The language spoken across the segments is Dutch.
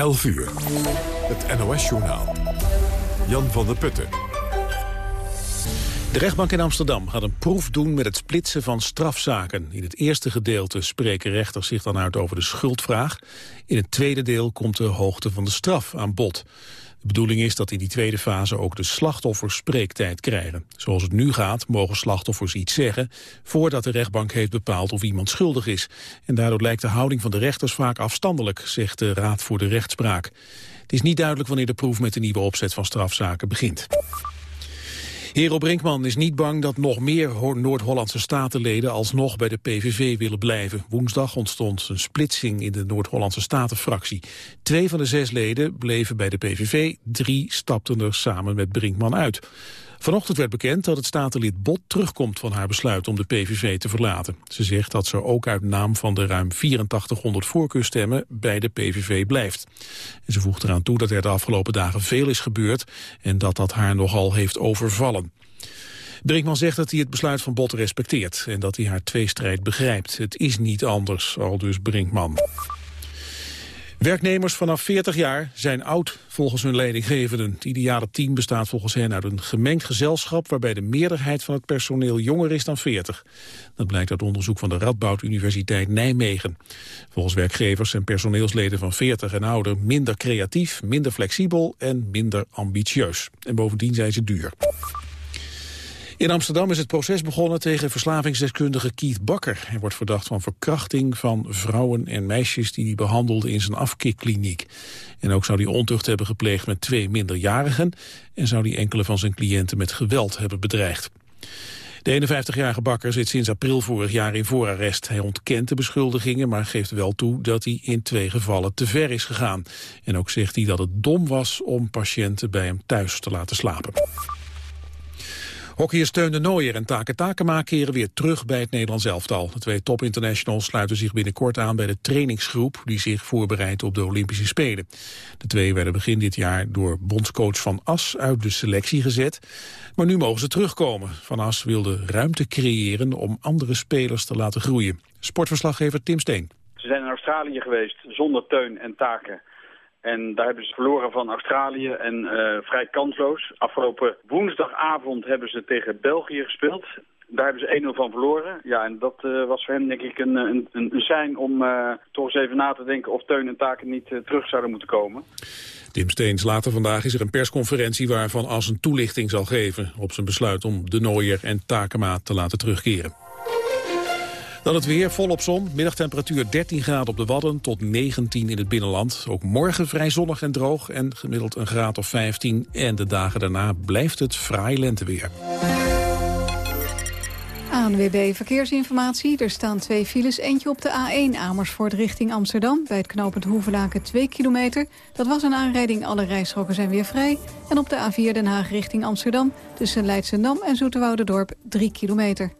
11 uur. Het NOS-journaal. Jan van der Putten. De rechtbank in Amsterdam gaat een proef doen met het splitsen van strafzaken. In het eerste gedeelte spreken rechters zich dan uit over de schuldvraag. In het tweede deel komt de hoogte van de straf aan bod. De bedoeling is dat in die tweede fase ook de slachtoffers spreektijd krijgen. Zoals het nu gaat, mogen slachtoffers iets zeggen... voordat de rechtbank heeft bepaald of iemand schuldig is. En daardoor lijkt de houding van de rechters vaak afstandelijk... zegt de Raad voor de Rechtspraak. Het is niet duidelijk wanneer de proef met de nieuwe opzet van strafzaken begint. Hero Brinkman is niet bang dat nog meer Noord-Hollandse statenleden alsnog bij de PVV willen blijven. Woensdag ontstond een splitsing in de Noord-Hollandse statenfractie. Twee van de zes leden bleven bij de PVV, drie stapten er samen met Brinkman uit. Vanochtend werd bekend dat het statenlid Bot terugkomt van haar besluit om de PVV te verlaten. Ze zegt dat ze ook uit naam van de ruim 8400 voorkeurstemmen bij de PVV blijft. En ze voegt eraan toe dat er de afgelopen dagen veel is gebeurd en dat dat haar nogal heeft overvallen. Brinkman zegt dat hij het besluit van Bot respecteert en dat hij haar tweestrijd begrijpt. Het is niet anders, al dus Brinkman. Werknemers vanaf 40 jaar zijn oud volgens hun leidinggevenden. Het ideale team bestaat volgens hen uit een gemengd gezelschap... waarbij de meerderheid van het personeel jonger is dan 40. Dat blijkt uit onderzoek van de Radboud Universiteit Nijmegen. Volgens werkgevers zijn personeelsleden van 40 en ouder... minder creatief, minder flexibel en minder ambitieus. En bovendien zijn ze duur. In Amsterdam is het proces begonnen tegen verslavingsdeskundige Keith Bakker. Hij wordt verdacht van verkrachting van vrouwen en meisjes die hij behandelde in zijn afkikkliniek. En ook zou hij ontucht hebben gepleegd met twee minderjarigen en zou hij enkele van zijn cliënten met geweld hebben bedreigd. De 51-jarige Bakker zit sinds april vorig jaar in voorarrest. Hij ontkent de beschuldigingen, maar geeft wel toe dat hij in twee gevallen te ver is gegaan. En ook zegt hij dat het dom was om patiënten bij hem thuis te laten slapen. Hockeyers Teun de Nooier en Take Takema keren weer terug bij het Nederlands elftal. De twee topinternationals sluiten zich binnenkort aan bij de trainingsgroep... die zich voorbereidt op de Olympische Spelen. De twee werden begin dit jaar door bondscoach Van As uit de selectie gezet. Maar nu mogen ze terugkomen. Van As wilde ruimte creëren om andere spelers te laten groeien. Sportverslaggever Tim Steen. Ze zijn in Australië geweest zonder Teun en Taken. En daar hebben ze verloren van Australië en uh, vrij kansloos. Afgelopen woensdagavond hebben ze tegen België gespeeld. Daar hebben ze 1-0 van verloren. Ja, en dat uh, was voor hen denk ik een, een, een sein om uh, toch eens even na te denken of Teun en Taken niet terug zouden moeten komen. Tim Steens, later vandaag is er een persconferentie waarvan als een toelichting zal geven op zijn besluit om de Nooier en Takema te laten terugkeren. Dan het weer, volop zon. Middagtemperatuur 13 graden op de Wadden tot 19 in het binnenland. Ook morgen vrij zonnig en droog en gemiddeld een graad of 15. En de dagen daarna blijft het fraai lenteweer. ANWB Verkeersinformatie. Er staan twee files. Eentje op de A1 Amersfoort richting Amsterdam. Bij het knooppunt Hoevelaken 2 kilometer. Dat was een aanrijding. Alle rijstroken zijn weer vrij. En op de A4 Den Haag richting Amsterdam. Tussen Leidsendam en Zoeterwoudendorp 3 kilometer.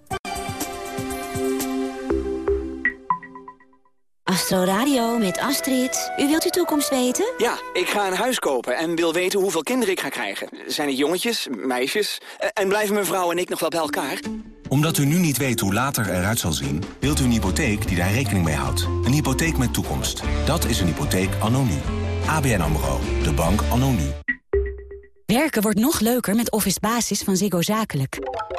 Astro Radio met Astrid. U wilt uw toekomst weten? Ja, ik ga een huis kopen en wil weten hoeveel kinderen ik ga krijgen. Zijn het jongetjes, meisjes? En blijven mijn vrouw en ik nog wel bij elkaar? Omdat u nu niet weet hoe later eruit zal zien... wilt u een hypotheek die daar rekening mee houdt. Een hypotheek met toekomst. Dat is een hypotheek anno nu. ABN AMRO. De bank anno nu. Werken wordt nog leuker met Office Basis van Ziggo Zakelijk.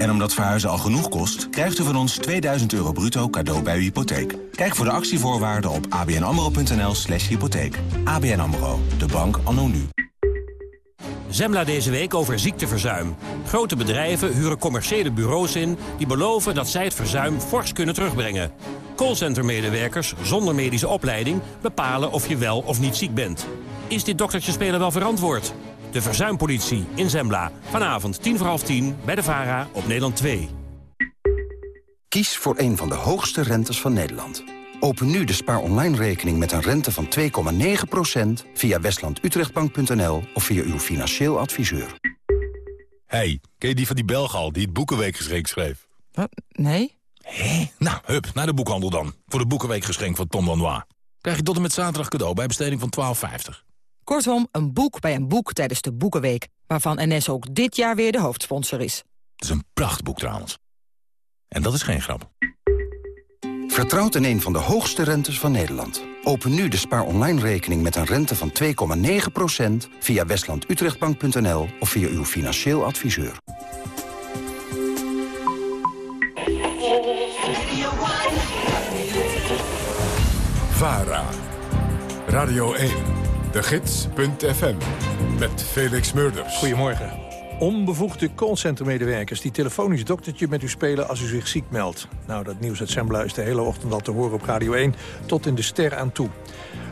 En omdat verhuizen al genoeg kost, krijgt u van ons 2000 euro bruto cadeau bij uw hypotheek. Kijk voor de actievoorwaarden op abnamro.nl slash hypotheek. ABN AMRO, de bank anno nu. Zembla deze week over ziekteverzuim. Grote bedrijven huren commerciële bureaus in... die beloven dat zij het verzuim fors kunnen terugbrengen. Callcentermedewerkers zonder medische opleiding... bepalen of je wel of niet ziek bent. Is dit doktertje spelen wel verantwoord? De Verzuimpolitie in Zembla. Vanavond 10 voor half 10 bij de VARA op Nederland 2. Kies voor een van de hoogste rentes van Nederland. Open nu de Spaar Online rekening met een rente van 2,9% via westlandutrechtbank.nl of via uw financieel adviseur. Hey, ken je die van die Belgal die het Boekenweekgeschenk schreef? Wat? Nee? Hé? Nou, hup, naar de boekhandel dan. Voor de Boekenweekgeschenk van Tom Lanois. Krijg je tot en met zaterdag cadeau bij besteding van 12,50. Kortom, een boek bij een boek tijdens de Boekenweek... waarvan NS ook dit jaar weer de hoofdsponsor is. Het is een prachtboek trouwens. En dat is geen grap. Vertrouwt in een van de hoogste rentes van Nederland. Open nu de spaar online rekening met een rente van 2,9% via westlandutrechtbank.nl of via uw financieel adviseur. VARA. Radio 1. De Gids.fm. Met Felix Murders. Goedemorgen. Onbevoegde callcentermedewerkers die telefonisch doktertje met u spelen als u zich ziek meldt. Nou, dat nieuws uit is de hele ochtend al te horen op Radio 1 tot in de ster aan toe.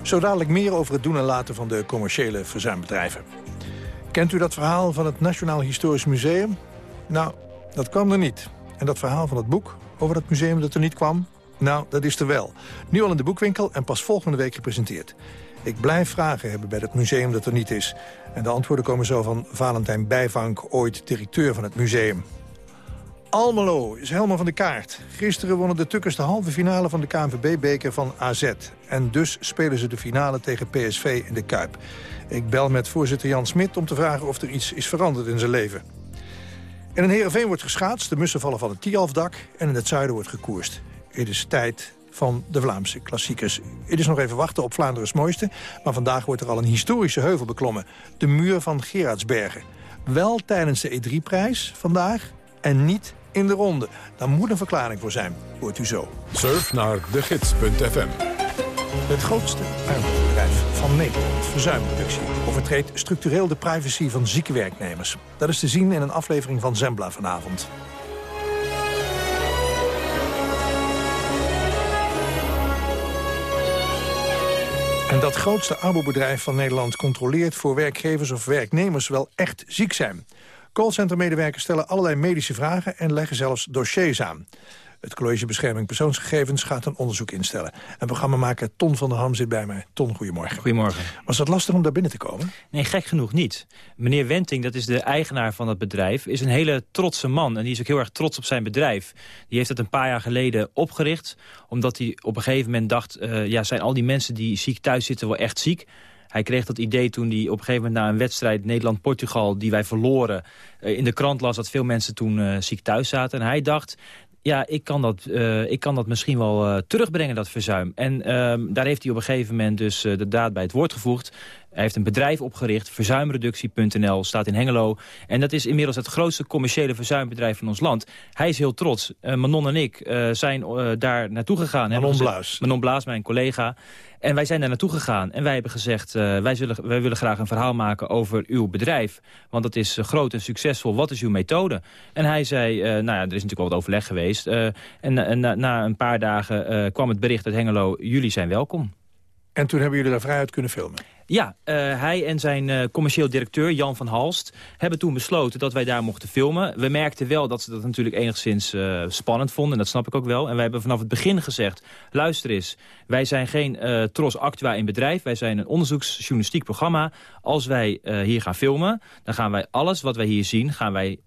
Zo dadelijk meer over het doen en laten van de commerciële verzuimbedrijven. Kent u dat verhaal van het Nationaal Historisch Museum? Nou, dat kwam er niet. En dat verhaal van het boek over het museum dat er niet kwam? Nou, dat is er wel. Nu al in de boekwinkel en pas volgende week gepresenteerd. Ik blijf vragen hebben bij het museum dat er niet is. En de antwoorden komen zo van Valentijn Bijvank, ooit directeur van het museum. Almelo is helemaal van de kaart. Gisteren wonnen de Tukkers de halve finale van de KNVB-beker van AZ. En dus spelen ze de finale tegen PSV in de Kuip. Ik bel met voorzitter Jan Smit om te vragen of er iets is veranderd in zijn leven. En in Heerenveen wordt geschaatst, de mussen vallen van het Tialfdak... en in het zuiden wordt gekoerst. Het is tijd van de Vlaamse klassiekers. Het is nog even wachten op Vlaanderen's mooiste... maar vandaag wordt er al een historische heuvel beklommen. De muur van Gerardsbergen. Wel tijdens de E3-prijs vandaag en niet in de ronde. Daar moet een verklaring voor zijn, hoort u zo. Surf naar degids.fm. Het grootste arbeidbedrijf van Nederland, verzuimproductie, overtreedt structureel de privacy van zieke werknemers. Dat is te zien in een aflevering van Zembla vanavond. En dat grootste arbobedrijf van Nederland controleert voor werkgevers of werknemers wel echt ziek zijn. Callcentermedewerkers stellen allerlei medische vragen en leggen zelfs dossiers aan. Het College Bescherming Persoonsgegevens gaat een onderzoek instellen. En programmamaker Ton van der Ham zit bij mij. Ton, goedemorgen. Goedemorgen. Was dat lastig om daar binnen te komen? Nee, gek genoeg niet. Meneer Wenting, dat is de eigenaar van dat bedrijf, is een hele trotse man. En die is ook heel erg trots op zijn bedrijf. Die heeft het een paar jaar geleden opgericht. Omdat hij op een gegeven moment dacht, uh, ja, zijn al die mensen die ziek thuis zitten wel echt ziek? Hij kreeg dat idee toen hij op een gegeven moment na een wedstrijd Nederland-Portugal... die wij verloren, uh, in de krant las dat veel mensen toen uh, ziek thuis zaten. En hij dacht, ja, ik kan dat, uh, ik kan dat misschien wel uh, terugbrengen, dat verzuim. En uh, daar heeft hij op een gegeven moment dus de daad bij het woord gevoegd. Hij heeft een bedrijf opgericht, verzuimreductie.nl, staat in Hengelo. En dat is inmiddels het grootste commerciële verzuimbedrijf van ons land. Hij is heel trots. Manon en ik zijn daar naartoe gegaan. Manon Blaas. Manon Blaas, mijn collega. En wij zijn daar naartoe gegaan en wij hebben gezegd... Wij, zullen, wij willen graag een verhaal maken over uw bedrijf. Want dat is groot en succesvol. Wat is uw methode? En hij zei, nou ja, er is natuurlijk wel wat overleg geweest. en na, na, een paar dagen kwam het bericht uit Hengelo... jullie zijn welkom. En toen hebben jullie daar vrij uit kunnen filmen? Ja, uh, hij en zijn uh, commercieel directeur Jan van Halst hebben toen besloten dat wij daar mochten filmen. We merkten wel dat ze dat natuurlijk enigszins uh, spannend vonden. En dat snap ik ook wel. En wij hebben vanaf het begin gezegd, luister eens, wij zijn geen Tros Actua in bedrijf. Wij zijn een onderzoeksjournalistiek programma. Als wij hier gaan filmen, dan gaan wij alles wat wij hier zien, gaan wij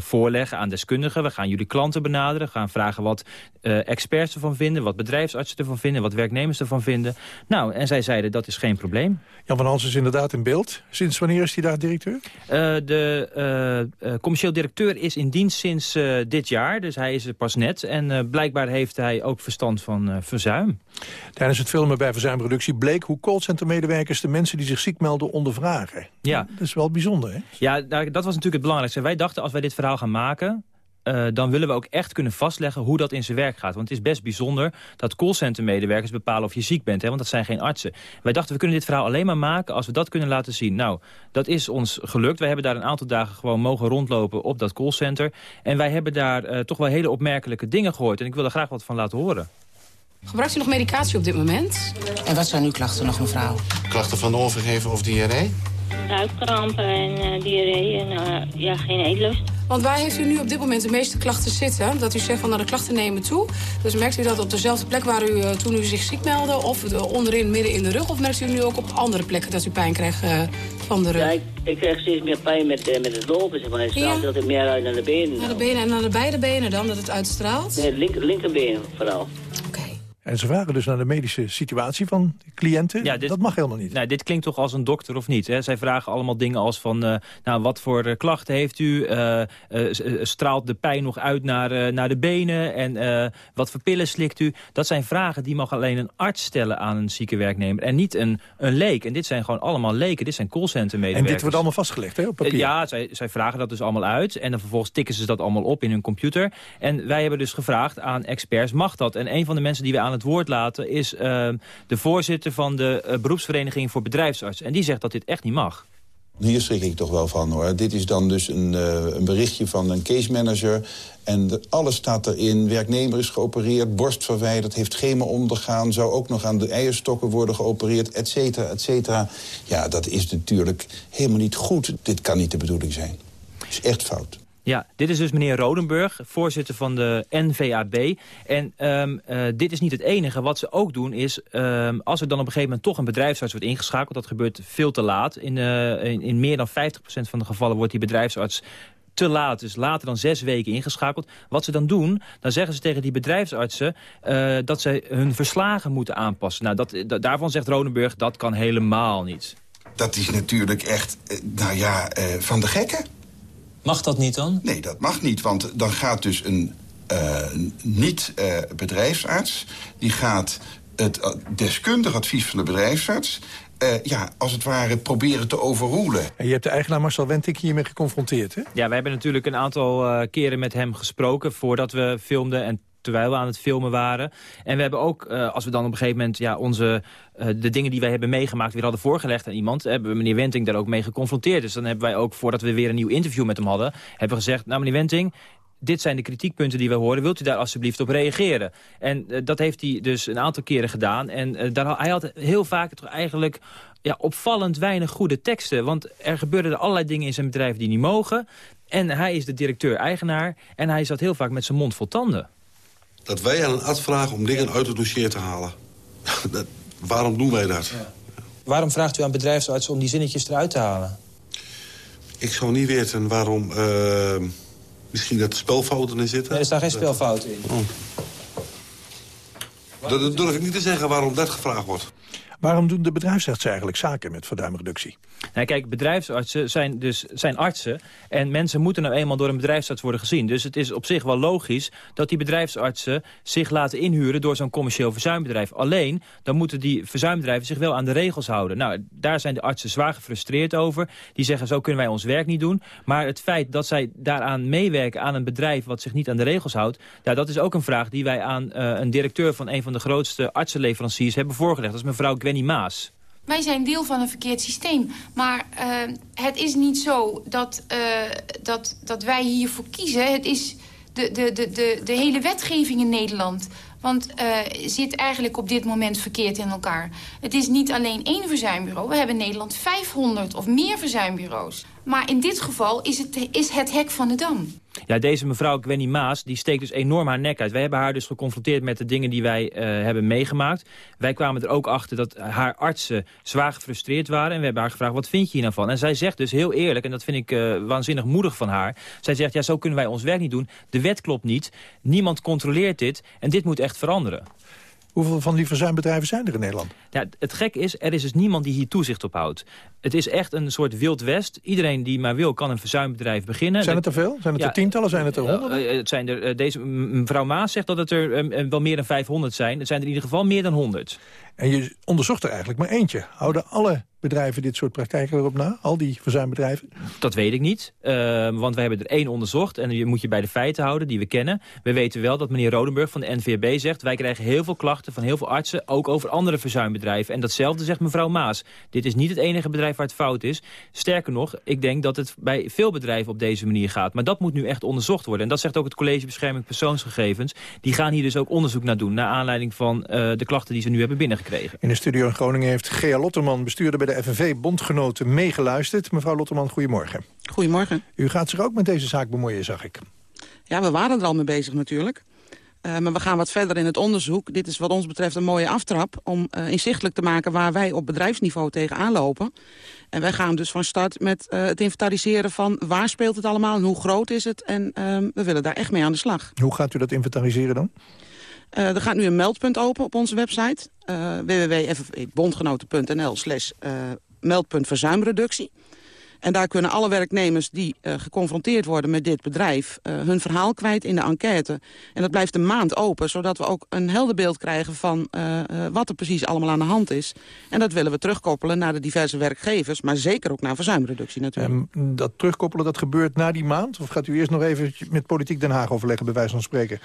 voorleggen aan deskundigen. We gaan jullie klanten benaderen, gaan vragen wat experts ervan vinden, wat bedrijfsartsen ervan vinden, wat werknemers ervan vinden. Nou, en zij zeiden dat is geen probleem. Jan van Hals is inderdaad in beeld. Sinds wanneer is hij daar directeur? Uh, de uh, commercieel directeur is in dienst sinds uh, dit jaar. Dus hij is er pas net. En blijkbaar heeft hij ook verstand van verzuim. Tijdens het filmen bij verzuimreductie bleek hoe callcentermedewerkers... de mensen die zich ziek melden ondervragen. Ja. Dat is wel bijzonder, hè? Ja, dat was natuurlijk het belangrijkste. Wij dachten, als wij dit verhaal gaan maken... Uh, dan willen we ook echt kunnen vastleggen hoe dat in zijn werk gaat. Want het is best bijzonder dat callcentermedewerkers bepalen of je ziek bent. Hè, want dat zijn geen artsen. Wij dachten, we kunnen dit verhaal alleen maar maken als we dat kunnen laten zien. Nou, dat is ons gelukt. Wij hebben daar een aantal dagen gewoon mogen rondlopen op dat callcenter. En wij hebben daar uh, toch wel hele opmerkelijke dingen gehoord. En ik wil er graag wat van laten horen. Gebruikt u nog medicatie op dit moment? En wat zijn uw klachten nog, mevrouw? Klachten van overgeven of diarree? Buikkrampen en uh, diarree en ja, geen eetlust. Want waar heeft u nu op dit moment de meeste klachten zitten? Dat u zegt van nou, de klachten nemen toe. Dus merkt u dat op dezelfde plek waar u uh, toen u zich ziek meldde... of onderin, midden in de rug? Of merkt u nu ook op andere plekken dat u pijn krijgt uh, van de rug? Ja, ik, ik krijg steeds meer pijn met, uh, met het lopen. Zeg maar. Het straalt ja. altijd meer uit naar de benen. Naar de benen en naar de beide benen dan, dat het uitstraalt? Nee, linker, linkerbeen vooral. En ze vragen dus naar de medische situatie van cliënten. Ja, dit, dat mag helemaal niet. Nou, dit klinkt toch als een dokter of niet? Hè? Zij vragen allemaal dingen als van... Uh, nou, wat voor uh, klachten heeft u? Uh, straalt de pijn nog uit naar, naar de benen? En wat voor pillen slikt u? Dat zijn vragen die mag alleen een arts stellen aan een zieke werknemer. En niet een, een leek. En dit zijn gewoon allemaal leken. Dit zijn callcentermedewerkers. En dit wordt allemaal vastgelegd hè, op papier? ja, zij, zij vragen dat dus allemaal uit. En dan vervolgens tikken ze dat allemaal op in hun computer. En wij hebben dus gevraagd aan experts, mag dat? En een van de mensen die we aan het woord laten... is uh, de voorzitter van de uh, beroepsvereniging voor bedrijfsartsen. En die zegt dat dit echt niet mag. Hier schrik ik toch wel van hoor. Dit is dan dus een, uh, een berichtje van een case manager. En alles staat erin. Werknemer is geopereerd, borst verwijderd, heeft chemo ondergaan... zou ook nog aan de eierstokken worden geopereerd, et cetera, et cetera. Ja, dat is natuurlijk helemaal niet goed. Dit kan niet de bedoeling zijn. Het is echt fout. Ja, dit is dus meneer Rodenburg, voorzitter van de NVAB. En um, uh, dit is niet het enige. Wat ze ook doen is, um, als er dan op een gegeven moment toch een bedrijfsarts wordt ingeschakeld... dat gebeurt veel te laat. In, uh, in, meer dan 50% van de gevallen wordt die bedrijfsarts te laat, dus later dan zes weken ingeschakeld. Wat ze dan doen, dan zeggen ze tegen die bedrijfsartsen... Uh, dat ze hun verslagen moeten aanpassen. Nou, dat, dat, daarvan zegt Rodenburg, dat kan helemaal niet. Dat is natuurlijk echt, nou ja, van de gekken. Mag dat niet dan? Nee, dat mag niet, want dan gaat dus een uh, niet-bedrijfsarts... Uh, die gaat het deskundig advies van de bedrijfsarts... Uh, ja, als het ware proberen te overroelen. En je hebt de eigenaar Marcel Wentik hiermee geconfronteerd, hè? Ja, we hebben natuurlijk een aantal keren met hem gesproken... voordat we filmden en terwijl we aan het filmen waren. En we hebben ook, uh, als we dan op een gegeven moment ja, onze, uh, de dingen die wij hebben meegemaakt weer hadden voorgelegd aan iemand, hebben we meneer Wenting daar ook mee geconfronteerd. Dus dan hebben wij ook, voordat we weer een nieuw interview met hem hadden, hebben we gezegd, nou meneer Wenting, dit zijn de kritiekpunten die we horen. Wilt u daar alsjeblieft op reageren? En dat heeft hij dus een aantal keren gedaan. En uh, daar, hij had heel vaak toch eigenlijk ja, opvallend weinig goede teksten. Want er gebeurden allerlei dingen in zijn bedrijf die niet mogen. En hij is de directeur-eigenaar. En hij zat heel vaak met zijn mond vol tanden dat wij aan een arts vragen om dingen uit het dossier te halen. dat, waarom doen wij dat? Ja. Waarom vraagt u aan bedrijfsartsen om die zinnetjes eruit te halen? Ik zou niet weten waarom... Uh, misschien dat er spelfouten in zitten. Nee, er staan geen spelfouten in. Oh. Dat durf ik niet te zeggen waarom dat gevraagd wordt. Waarom doen de bedrijfsartsen eigenlijk zaken met verduimreductie? Nou, kijk, bedrijfsartsen zijn dus zijn artsen. En mensen moeten nou eenmaal door een bedrijfsarts worden gezien. Dus het is op zich wel logisch dat die bedrijfsartsen zich laten inhuren door zo'n commercieel verzuimbedrijf. Alleen, dan moeten die verzuimbedrijven zich wel aan de regels houden. Nou, daar zijn de artsen zwaar gefrustreerd over. Die zeggen, zo kunnen wij ons werk niet doen. Maar het feit dat zij daaraan meewerken aan een bedrijf wat zich niet aan de regels houdt... Nou, dat is ook een vraag die wij aan uh, een directeur van een van de grootste artsenleveranciers hebben voorgelegd. Dat is mevrouw Gwenny Maas. Wij zijn deel van een verkeerd systeem. Maar uh, het is niet zo dat, uh, dat, dat wij hiervoor kiezen. Het is de, de, de, de, de hele wetgeving in Nederland. Want uh, zit eigenlijk op dit moment verkeerd in elkaar. Het is niet alleen één verzuimbureau. We hebben in Nederland 500 of meer verzuimbureaus. Maar in dit geval is het, is het hek van de dam. Ja, deze mevrouw Gwenny Maas, die steekt dus enorm haar nek uit. Wij hebben haar dus geconfronteerd met de dingen die wij uh, hebben meegemaakt. Wij kwamen er ook achter dat haar artsen zwaar gefrustreerd waren. En we hebben haar gevraagd, wat vind je hier nou van? En zij zegt dus heel eerlijk, en dat vind ik uh, waanzinnig moedig van haar. Zij zegt, ja, zo kunnen wij ons werk niet doen. De wet klopt niet. Niemand controleert dit. En dit moet echt veranderen. Hoeveel van die verzuimbedrijven zijn er in Nederland? Ja, het gek is, er is dus niemand die hier toezicht op houdt. Het is echt een soort wild west. Iedereen die maar wil, kan een verzuimbedrijf beginnen. Zijn het er veel? Zijn het er tientallen? Zijn het er honderden? Uh, het zijn er, uh, deze, mevrouw Maas zegt dat het er wel meer dan 500 zijn. Het zijn er in ieder geval meer dan 100. En je onderzocht er eigenlijk maar eentje. Houden alle bedrijven dit soort praktijken erop na? Al die verzuimbedrijven? Dat weet ik niet. Uh, want we hebben er één onderzocht. En je moet je bij de feiten houden die we kennen. We weten wel dat meneer Rodenburg van de NVB zegt... wij krijgen heel veel klachten van heel veel artsen... ook over andere verzuimbedrijven. En datzelfde zegt mevrouw Maas. Dit is niet het enige bedrijf waar het fout is. Sterker nog, ik denk dat het bij veel bedrijven op deze manier gaat. Maar dat moet nu echt onderzocht worden. En dat zegt ook het College Bescherming Persoonsgegevens. Die gaan hier dus ook onderzoek naar doen... naar aanleiding van uh, de klachten die ze nu hebben binnengekregen gekregen. In de studio in Groningen heeft Gea Lotterman, bestuurder bij de FNV Bondgenoten, meegeluisterd. Mevrouw Lotterman, goedemorgen. Goedemorgen. U gaat zich ook met deze zaak bemoeien, zag ik. Ja, we waren er al mee bezig natuurlijk. Uh, maar we gaan wat verder in het onderzoek. Dit is wat ons betreft een mooie aftrap om uh, inzichtelijk te maken waar wij op bedrijfsniveau tegenaan lopen. En wij gaan dus van start met uh, het inventariseren van waar speelt het allemaal en hoe groot is het. En we willen daar echt mee aan de slag. Hoe gaat u dat inventariseren dan? Er gaat nu een meldpunt open op onze website. www.ffbondgenoten.nl slash meldpunt verzuimreductie. En daar kunnen alle werknemers die geconfronteerd worden met dit bedrijf... Hun verhaal kwijt in de enquête. En dat blijft een maand open, zodat we ook een helder beeld krijgen... van wat er precies allemaal aan de hand is. En dat willen we terugkoppelen naar de diverse werkgevers... maar zeker ook naar verzuimreductie natuurlijk. En dat terugkoppelen, dat gebeurt na die maand? Of gaat u eerst nog even met Politiek Den Haag overleggen, bij wijze van spreken?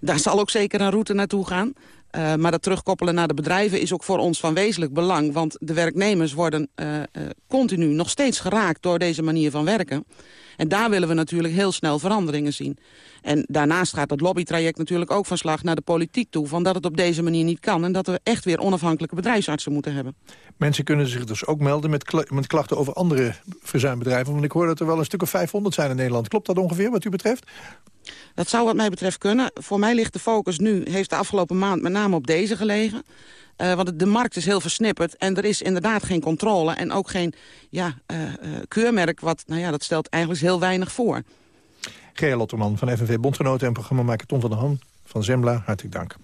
Daar zal ook zeker een route naartoe gaan. Uh, maar dat terugkoppelen naar de bedrijven is ook voor ons van wezenlijk belang. Want de werknemers worden uh, uh, continu nog steeds geraakt door deze manier van werken. En daar willen we natuurlijk heel snel veranderingen zien. En daarnaast gaat het lobbytraject natuurlijk ook van slag naar de politiek toe... van dat het op deze manier niet kan... en dat we echt weer onafhankelijke bedrijfsartsen moeten hebben. Mensen kunnen zich dus ook melden met, kla met klachten over andere verzuimbedrijven. Want ik hoor dat er wel een stuk of 500 zijn in Nederland. Klopt dat ongeveer wat u betreft? Dat zou wat mij betreft kunnen. Voor mij ligt de focus nu, heeft de afgelopen maand met name op deze gelegen. Uh, want de markt is heel versnipperd en er is inderdaad geen controle... en ook geen ja, uh, uh, keurmerk, wat, nou ja, dat stelt eigenlijk heel weinig voor. Gea Lotterman van FNV Bondgenoten en programmamaker Tom van der Ham van Zembla, hartelijk dank.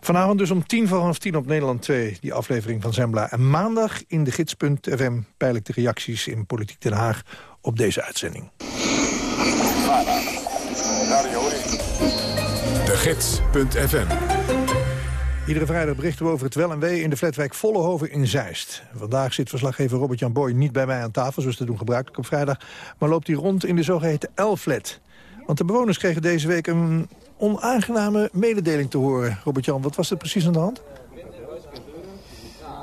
Vanavond dus om tien voor half tien op Nederland 2, die aflevering van Zembla. En maandag in de gids.fm peil ik de reacties in Politiek Den Haag op deze uitzending. De Gids.fm Iedere vrijdag berichten we over het wel en wee in de flatwijk Vollehoven in Zeist. Vandaag zit verslaggever Robert-Jan Boy niet bij mij aan tafel, zoals te doen gebruikelijk op vrijdag, maar loopt hij rond in de zogeheten L-flat. Want de bewoners kregen deze week een onaangename mededeling te horen. Robert-Jan, wat was er precies aan de hand?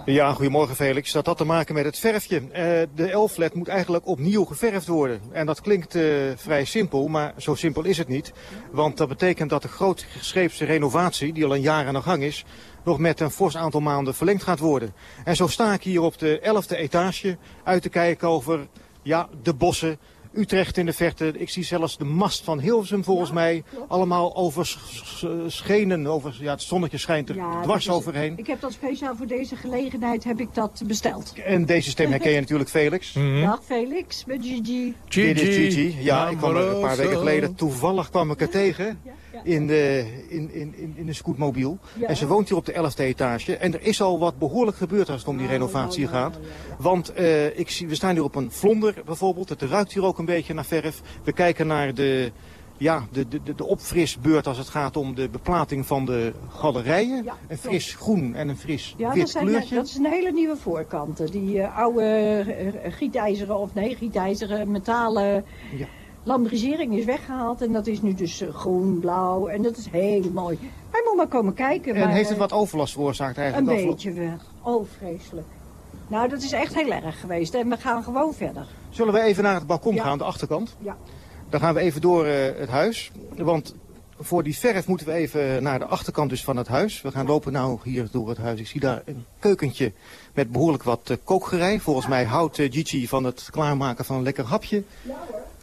Ja, goedemorgen Felix. Dat had te maken met het verfje. Uh, de L-flat moet eigenlijk opnieuw geverfd worden. En dat klinkt uh, vrij simpel, maar zo simpel is het niet. Want dat betekent dat de grootgescheepse renovatie, die al een jaar aan de gang is, nog met een fors aantal maanden verlengd gaat worden. En zo sta ik hier op de 11e etage uit te kijken over ja, de bossen, Utrecht in de verte. Ik zie zelfs de mast van Hilversum volgens ja, mij. Klopt. Allemaal overschenen. Over, ja, het zonnetje schijnt er ja, dwars is, overheen. Ik heb dat speciaal voor deze gelegenheid heb ik dat besteld. En deze stem herken je natuurlijk Felix. Mm -hmm. Dag Felix, met Gigi. Gigi. Dit is Gigi. Ja, ik kwam er een paar weken geleden. Toevallig kwam ik er tegen. In, de, in, in, in, in een scootmobiel. Ja. En ze woont hier op de 11e etage. En er is al wat behoorlijk gebeurd als het om die renovatie gaat. Want uh, ik zie, we staan hier op een vlonder bijvoorbeeld. Het ruikt hier ook een beetje naar verf. We kijken naar de, ja, de, de, de opfrisbeurt als het gaat om de beplating van de galerijen. Ja, een fris groen en een fris ja, wit dat zijn, kleurtje. Dat is een hele nieuwe voorkanten. Die uh, oude uh, gietijzeren of nee, gietijzeren metalen... Ja. Lambrisering is weggehaald en dat is nu dus groen, blauw en dat is heel mooi. Hij moet maar komen kijken. En maar, heeft het wat overlast veroorzaakt eigenlijk? Een beetje weg. Oh, vreselijk. Nou, dat is echt heel erg geweest en we gaan gewoon verder. Zullen we even naar het balkon ja. gaan, de achterkant? Ja. Dan gaan we even door uh, het huis, want voor die verf moeten we even naar de achterkant dus van het huis. We gaan lopen nou hier door het huis. Ik zie daar een keukentje met behoorlijk wat kookgerei. Volgens mij houdt Gigi van het klaarmaken van een lekker hapje.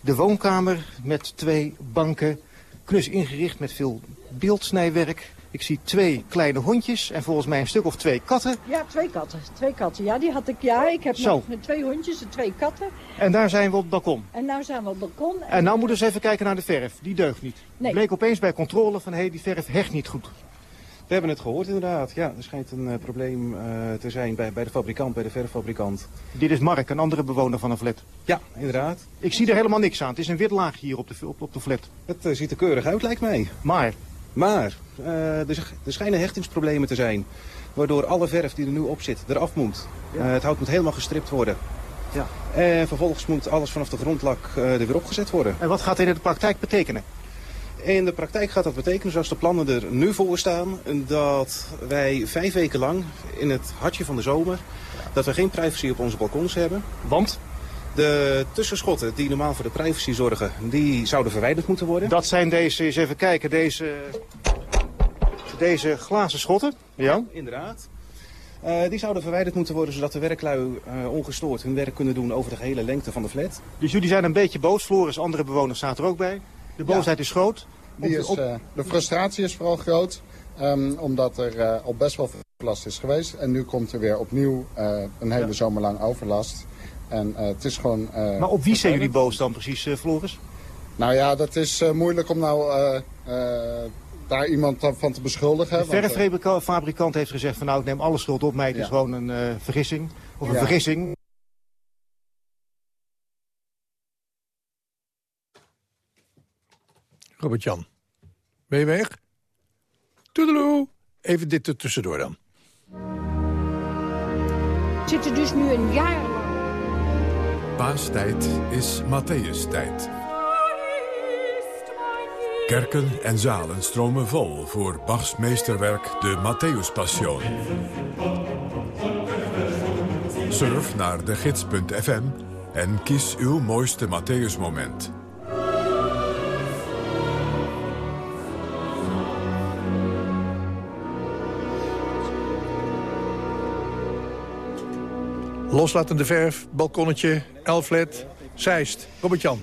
De woonkamer met twee banken, knus ingericht met veel beeldsnijwerk. Ik zie twee kleine hondjes en volgens mij een stuk of twee katten. Ja, twee katten. Twee katten. Ja, die had ik. Ja, ik heb Zo. nog twee hondjes en twee katten. En daar zijn we op het balkon. En nu zijn we op het balkon. En, en nou moeten we eens even kijken naar de verf. Die deugt niet. Nee. Bleek opeens bij controle van hé, hey, die verf hecht niet goed. We hebben het gehoord inderdaad. Ja, er schijnt een uh, probleem uh, te zijn bij, bij de fabrikant, bij de verffabrikant. Dit is Mark, een andere bewoner van een flat. Ja, inderdaad. Ik zie er helemaal niks aan. Het is een wit laagje hier op de, op, op de flat. Het uh, ziet er keurig uit, lijkt mij. Maar? Maar, er, er, schijnen hechtingsproblemen te zijn. Waardoor alle verf die er nu op zit, eraf moet. Ja. het hout moet helemaal gestript worden. Ja. En vervolgens moet alles vanaf de grondlak er weer opgezet worden. En wat gaat dit in de praktijk betekenen? In de praktijk gaat dat betekenen, zoals de plannen er nu voor staan, dat wij vijf weken lang in het hartje van de zomer, dat we geen privacy op onze balkons hebben. Want? De tussenschotten die normaal voor de privacy zorgen, die zouden verwijderd moeten worden. Dat zijn deze, eens even kijken, deze, deze glazen schotten. Ja, inderdaad. Uh, die zouden verwijderd moeten worden zodat de werklui uh, ongestoord hun werk kunnen doen over de gehele lengte van de flat. Dus jullie zijn een beetje boos, Floris, andere bewoners zaten er ook bij. De boosheid is groot. Die is, uh, de frustratie is vooral groot, um, omdat er al best wel veel overlast is geweest. En nu komt er weer opnieuw een hele ja. zomer lang overlast. En het is gewoon... maar op wie zijn jullie boos dan precies, Floris? Nou ja, dat is moeilijk om nou daar iemand van te beschuldigen. De verffabrikant heeft gezegd van nou ik neem alle schuld op mij. Het ja. is gewoon een vergissing. Of een vergissing. Robert-Jan, ben je weg? Toedeloe. Even dit er tussendoor dan. We zitten dus nu een jaar lang. Paastijd is Matthäus-tijd. Kerken en zalen stromen vol voor Bachs meesterwerk de Matthäus-passion. Surf naar de gids.fm en kies uw mooiste Matthäus-moment. Loslatende verf, balkonnetje, Elflet, Zeist. Robert-Jan.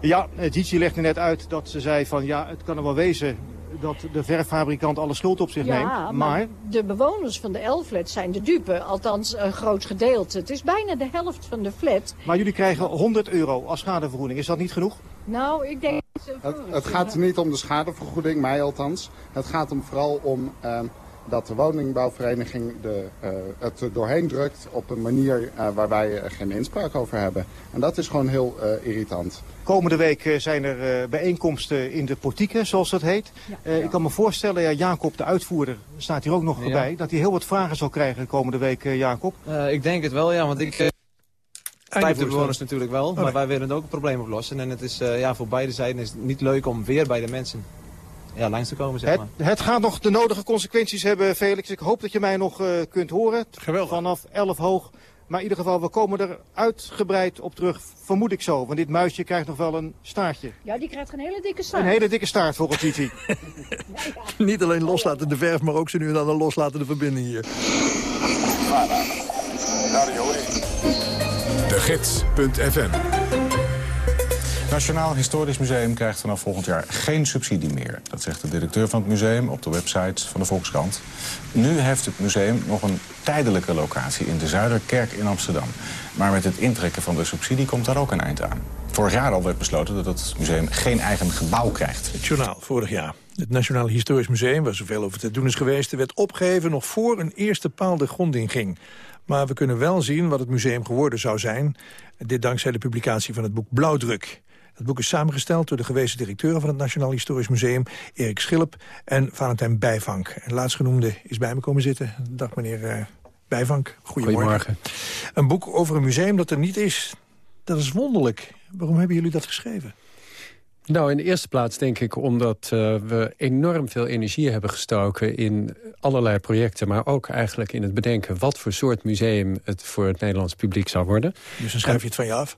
Ja, Gigi legde net uit dat ze zei van ja, het kan er wel wezen dat de verffabrikant alle schuld op zich ja, neemt. Maar... maar de bewoners van de L-flat zijn de dupe, althans een groot gedeelte. Het is bijna de helft van de flat. Maar jullie krijgen 100 euro als schadevergoeding. Is dat niet genoeg? Nou, ik denk... Het, het gaat niet om de schadevergoeding, mij althans. Het gaat om vooral om... Uh, dat de woningbouwvereniging de, uh, het er doorheen drukt op een manier uh, waar wij uh, geen inspraak over hebben. En dat is gewoon heel irritant. Komende week zijn er bijeenkomsten in de portieken, zoals dat heet. Ja. Ik kan me voorstellen, ja, Jacob, de uitvoerder, staat hier ook nog ja. bij, dat hij heel wat vragen zal krijgen komende week, Jacob. ik denk het wel, ja, want ik... Vijf de bewoners natuurlijk wel, maar wij willen ook een probleem oplossen. En het is ja, voor beide zijden is het niet leuk om weer bij de mensen ja, langs te komen, zeg maar. Het, het, gaat nog de nodige consequenties hebben, Felix. Ik hoop dat je mij nog uh, kunt horen. Geweldig. Vanaf 11 hoog. Maar in ieder geval, we komen er uitgebreid op terug, vermoed ik zo. Want dit muisje krijgt nog wel een staartje. Ja, die krijgt een hele dikke staart. Een hele dikke staart, volgens Titi. ja, ja. Niet alleen loslatende verf, maar ook zo nu en dan een loslatende verbinding hier. De Gids.fm Nationaal Historisch Museum krijgt vanaf volgend jaar geen subsidie meer. Dat zegt de directeur van het museum op de website van de Volkskrant. Nu heeft het museum nog een tijdelijke locatie in de Zuiderkerk in Amsterdam. Maar met het intrekken van de subsidie komt daar ook een eind aan. Vorig jaar al werd besloten dat het museum geen eigen gebouw krijgt. Het journaal, vorig jaar. Het Nationaal Historisch Museum, waar zoveel over te doen is geweest... werd opgegeven nog voor een eerste paal de grond inging. Maar we kunnen wel zien wat het museum geworden zou zijn. Dit dankzij de publicatie van het boek Blauwdruk. Het boek is samengesteld door de gewezen directeuren van het Nationaal Historisch Museum... Erik Schilp en Valentijn Bijvank. En laatstgenoemde is bij me komen zitten. Dag meneer uh, Bijvank. Goedemorgen. Goedemorgen. Een boek over een museum dat er niet is. Dat is wonderlijk. Waarom hebben jullie dat geschreven? Nou, in de eerste plaats denk ik omdat uh, we enorm veel energie hebben gestoken... in allerlei projecten, maar ook eigenlijk in het bedenken... wat voor soort museum het voor het Nederlands publiek zou worden. Dus dan schrijf je het van je af?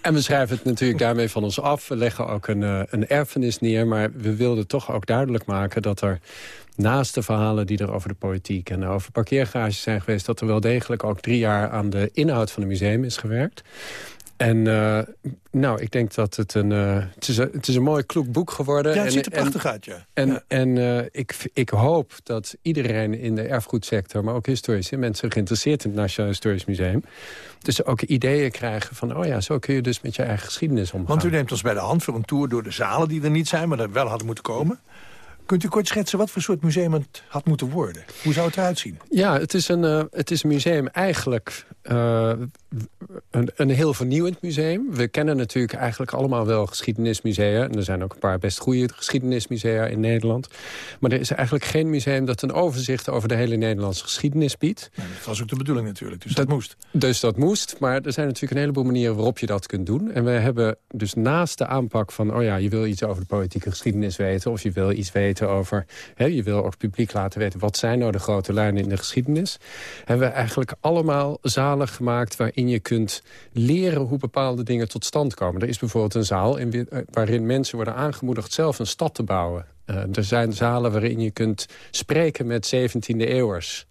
En we schrijven het natuurlijk daarmee van ons af. We leggen ook een, uh, een erfenis neer, maar we wilden toch ook duidelijk maken... dat er naast de verhalen die er over de politiek en over parkeergarages zijn geweest... dat er wel degelijk ook drie jaar aan de inhoud van het museum is gewerkt. En uh, nou, ik denk dat het een, uh, het, is een, het is een mooi kloek boek geworden. Ja, het en, ziet er prachtig uit, ja. En, ja. en uh, ik, ik hoop dat iedereen in de erfgoedsector, maar ook historici... mensen geïnteresseerd in het Nationaal Historisch Museum... dus ook ideeën krijgen van, oh ja, zo kun je dus met je eigen geschiedenis omgaan. Want u neemt ons bij de hand voor een tour door de zalen die er niet zijn... maar er wel hadden moeten komen. Kunt u kort schetsen wat voor soort museum het had moeten worden? Hoe zou het eruit zien? Ja, het is een, uh, het is een museum eigenlijk uh, een, een heel vernieuwend museum. We kennen natuurlijk eigenlijk allemaal wel geschiedenismusea. En er zijn ook een paar best goede geschiedenismusea in Nederland. Maar er is eigenlijk geen museum dat een overzicht over de hele Nederlandse geschiedenis biedt. Dat was ook de bedoeling natuurlijk, dus dat, dat, moest. Dus dat moest, maar er zijn natuurlijk een heleboel manieren waarop je dat kunt doen. En we hebben dus naast de aanpak van, oh ja, je wil iets over de politieke geschiedenis weten... of je wil iets weten over, hè, je wil ook het publiek laten weten... wat zijn nou de grote lijnen in de geschiedenis... hebben we eigenlijk allemaal zalen gemaakt waarin je kunt leren hoe bepaalde dingen tot stand komen. Er is bijvoorbeeld een zaal in, waarin mensen worden aangemoedigd zelf een stad te bouwen. er zijn zalen waarin je kunt spreken met 17e eeuwers.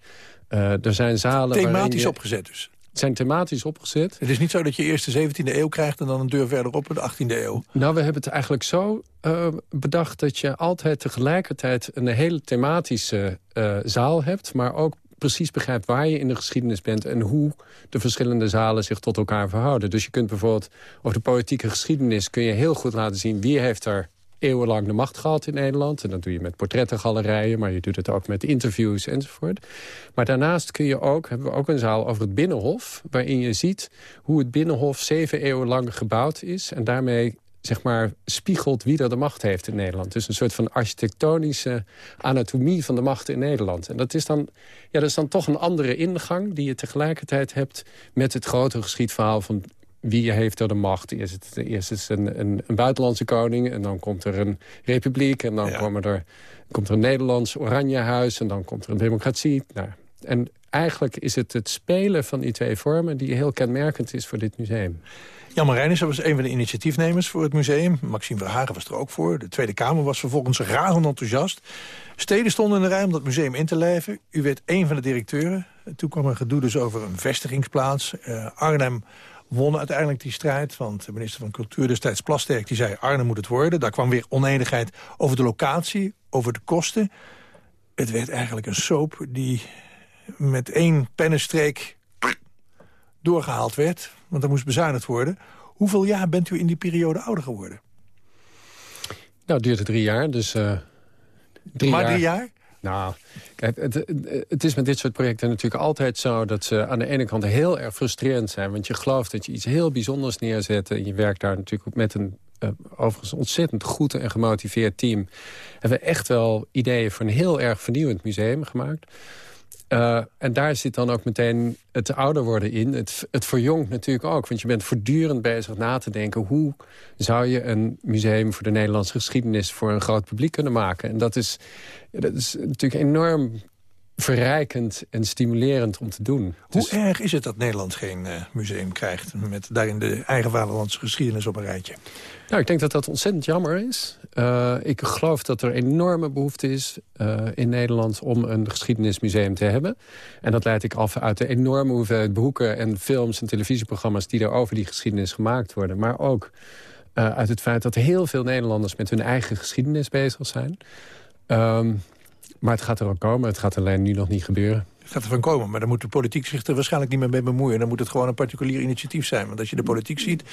er zijn zalen Thematisch je... opgezet dus? Zijn thematisch opgezet. Het is niet zo dat je eerst de 17e eeuw krijgt... en dan een deur verderop de 18e eeuw. Nou, we hebben het eigenlijk zo uh, bedacht... dat je altijd tegelijkertijd een hele thematische uh, zaal hebt... maar ook precies begrijpt waar je in de geschiedenis bent... en hoe de verschillende zalen zich tot elkaar verhouden. Dus je kunt bijvoorbeeld over de politieke geschiedenis... kun je heel goed laten zien wie heeft er eeuwenlang de macht gehad in Nederland. En dat doe je met portrettengalerijen, maar je doet het ook met interviews enzovoort. Maar daarnaast kun je ook, hebben we ook een zaal over het Binnenhof... waarin je ziet hoe het Binnenhof zeven eeuwen lang gebouwd is... en daarmee zeg maar, spiegelt wie er de macht heeft in Nederland. Dus een soort van architectonische anatomie van de macht in Nederland. En dat is dan, ja, dat is dan toch een andere ingang die je tegelijkertijd hebt... met het grote geschiedverhaal van wie heeft er de macht? Eerst, het, eerst is een, een, een, buitenlandse koning en dan komt er een republiek... en dan komen er, komt er een Nederlands oranjehuis en dan komt er een democratie. Nou, en eigenlijk is het het spelen van die twee vormen... die heel kenmerkend is voor dit museum. Jan Marijnissen was een van de initiatiefnemers voor het museum. Maxime Verhagen was er ook voor. De Tweede Kamer was vervolgens razend enthousiast. Steden stonden in de rij om dat museum in te lijven. U werd een van de directeuren. Toen kwam er gedoe dus over een vestigingsplaats. Uh, Arnhem won uiteindelijk die strijd. Want de minister van Cultuur destijds Plasterk die zei Arnhem moet het worden. Daar kwam weer oneenigheid over de locatie, over de kosten. Het werd eigenlijk een soap die met één pennenstreek doorgehaald werd. Want er moest bezuinigd worden. Hoeveel jaar bent u in die periode ouder geworden? Nou, het duurde drie jaar, dus... Uh, drie maar jaar. drie jaar? Nou, kijk, het, het, is met dit soort projecten natuurlijk altijd zo... dat ze aan de ene kant heel erg frustrerend zijn. Want je gelooft dat je iets heel bijzonders neerzet... en je werkt daar natuurlijk met een uh, overigens ontzettend goed en gemotiveerd team... hebben we echt wel ideeën voor een heel erg vernieuwend museum gemaakt... Uh, en daar zit dan ook meteen het ouder worden in. Het, het verjongt natuurlijk ook, want je bent voortdurend bezig na te denken... hoe zou je een museum voor de Nederlandse geschiedenis... voor een groot publiek kunnen maken. En dat is, dat is natuurlijk enorm verrijkend en stimulerend om te doen. Hoe dus- erg is het dat Nederland geen uh, museum krijgt... met daarin de eigen vaderlandse geschiedenis op een rijtje? Nou, ik denk dat dat ontzettend jammer is. Uh, ik geloof dat er enorme behoefte is uh, in Nederland... om een geschiedenismuseum te hebben. En dat leid ik af uit de enorme hoeveelheid boeken... en films en televisieprogramma's die er over die geschiedenis gemaakt worden. Maar ook uit het feit dat heel veel Nederlanders... met hun eigen geschiedenis bezig zijn... Um, maar het gaat er ook komen. Het gaat alleen nu nog niet gebeuren. Het gaat ervan komen, maar dan moet de politiek zich er waarschijnlijk niet meer mee bemoeien. Dan moet het gewoon een particulier initiatief zijn. Want als je de politiek ziet,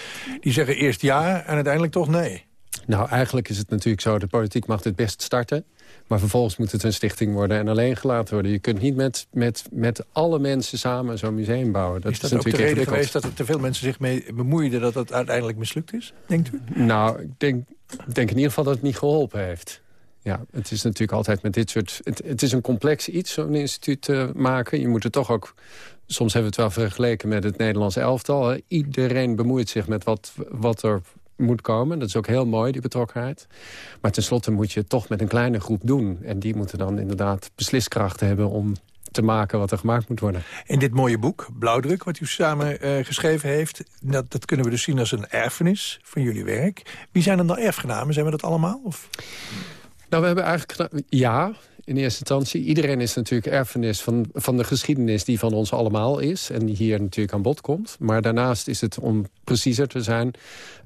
die zeggen eerst ja en uiteindelijk toch nee. Nou, eigenlijk is het natuurlijk zo, de politiek mag het best starten. Maar vervolgens moet het een stichting worden en alleen gelaten worden. Je kunt niet met, met, met alle mensen samen zo'n museum bouwen. Dat is dat is ook de reden geweest dat er te veel mensen zich mee bemoeiden... dat het uiteindelijk mislukt is, denkt u? Nou, ik denk, ik denk in ieder geval dat het niet geholpen heeft. Ja, het is natuurlijk altijd met dit soort... Het, is een complex iets, zo'n instituut te maken. Je moet het toch ook... Soms hebben we het wel vergeleken met het Nederlandse elftal. Iedereen bemoeit zich met wat, wat er moet komen. Dat is ook heel mooi, die betrokkenheid. Maar tenslotte moet je het toch met een kleine groep doen. En die moeten dan inderdaad besliskracht hebben om te maken wat er gemaakt moet worden. In dit mooie boek, Blauwdruk, wat u samen uh, geschreven heeft... Dat, dat kunnen we dus zien als een erfenis van jullie werk. Wie zijn dan erfgenamen? Zijn we dat allemaal? Of? Nou, we hebben eigenlijk... Ja, in eerste instantie. Iedereen is natuurlijk erfenis van, van de geschiedenis die van ons allemaal is. En die hier natuurlijk aan bod komt. Maar daarnaast is het, om preciezer te zijn...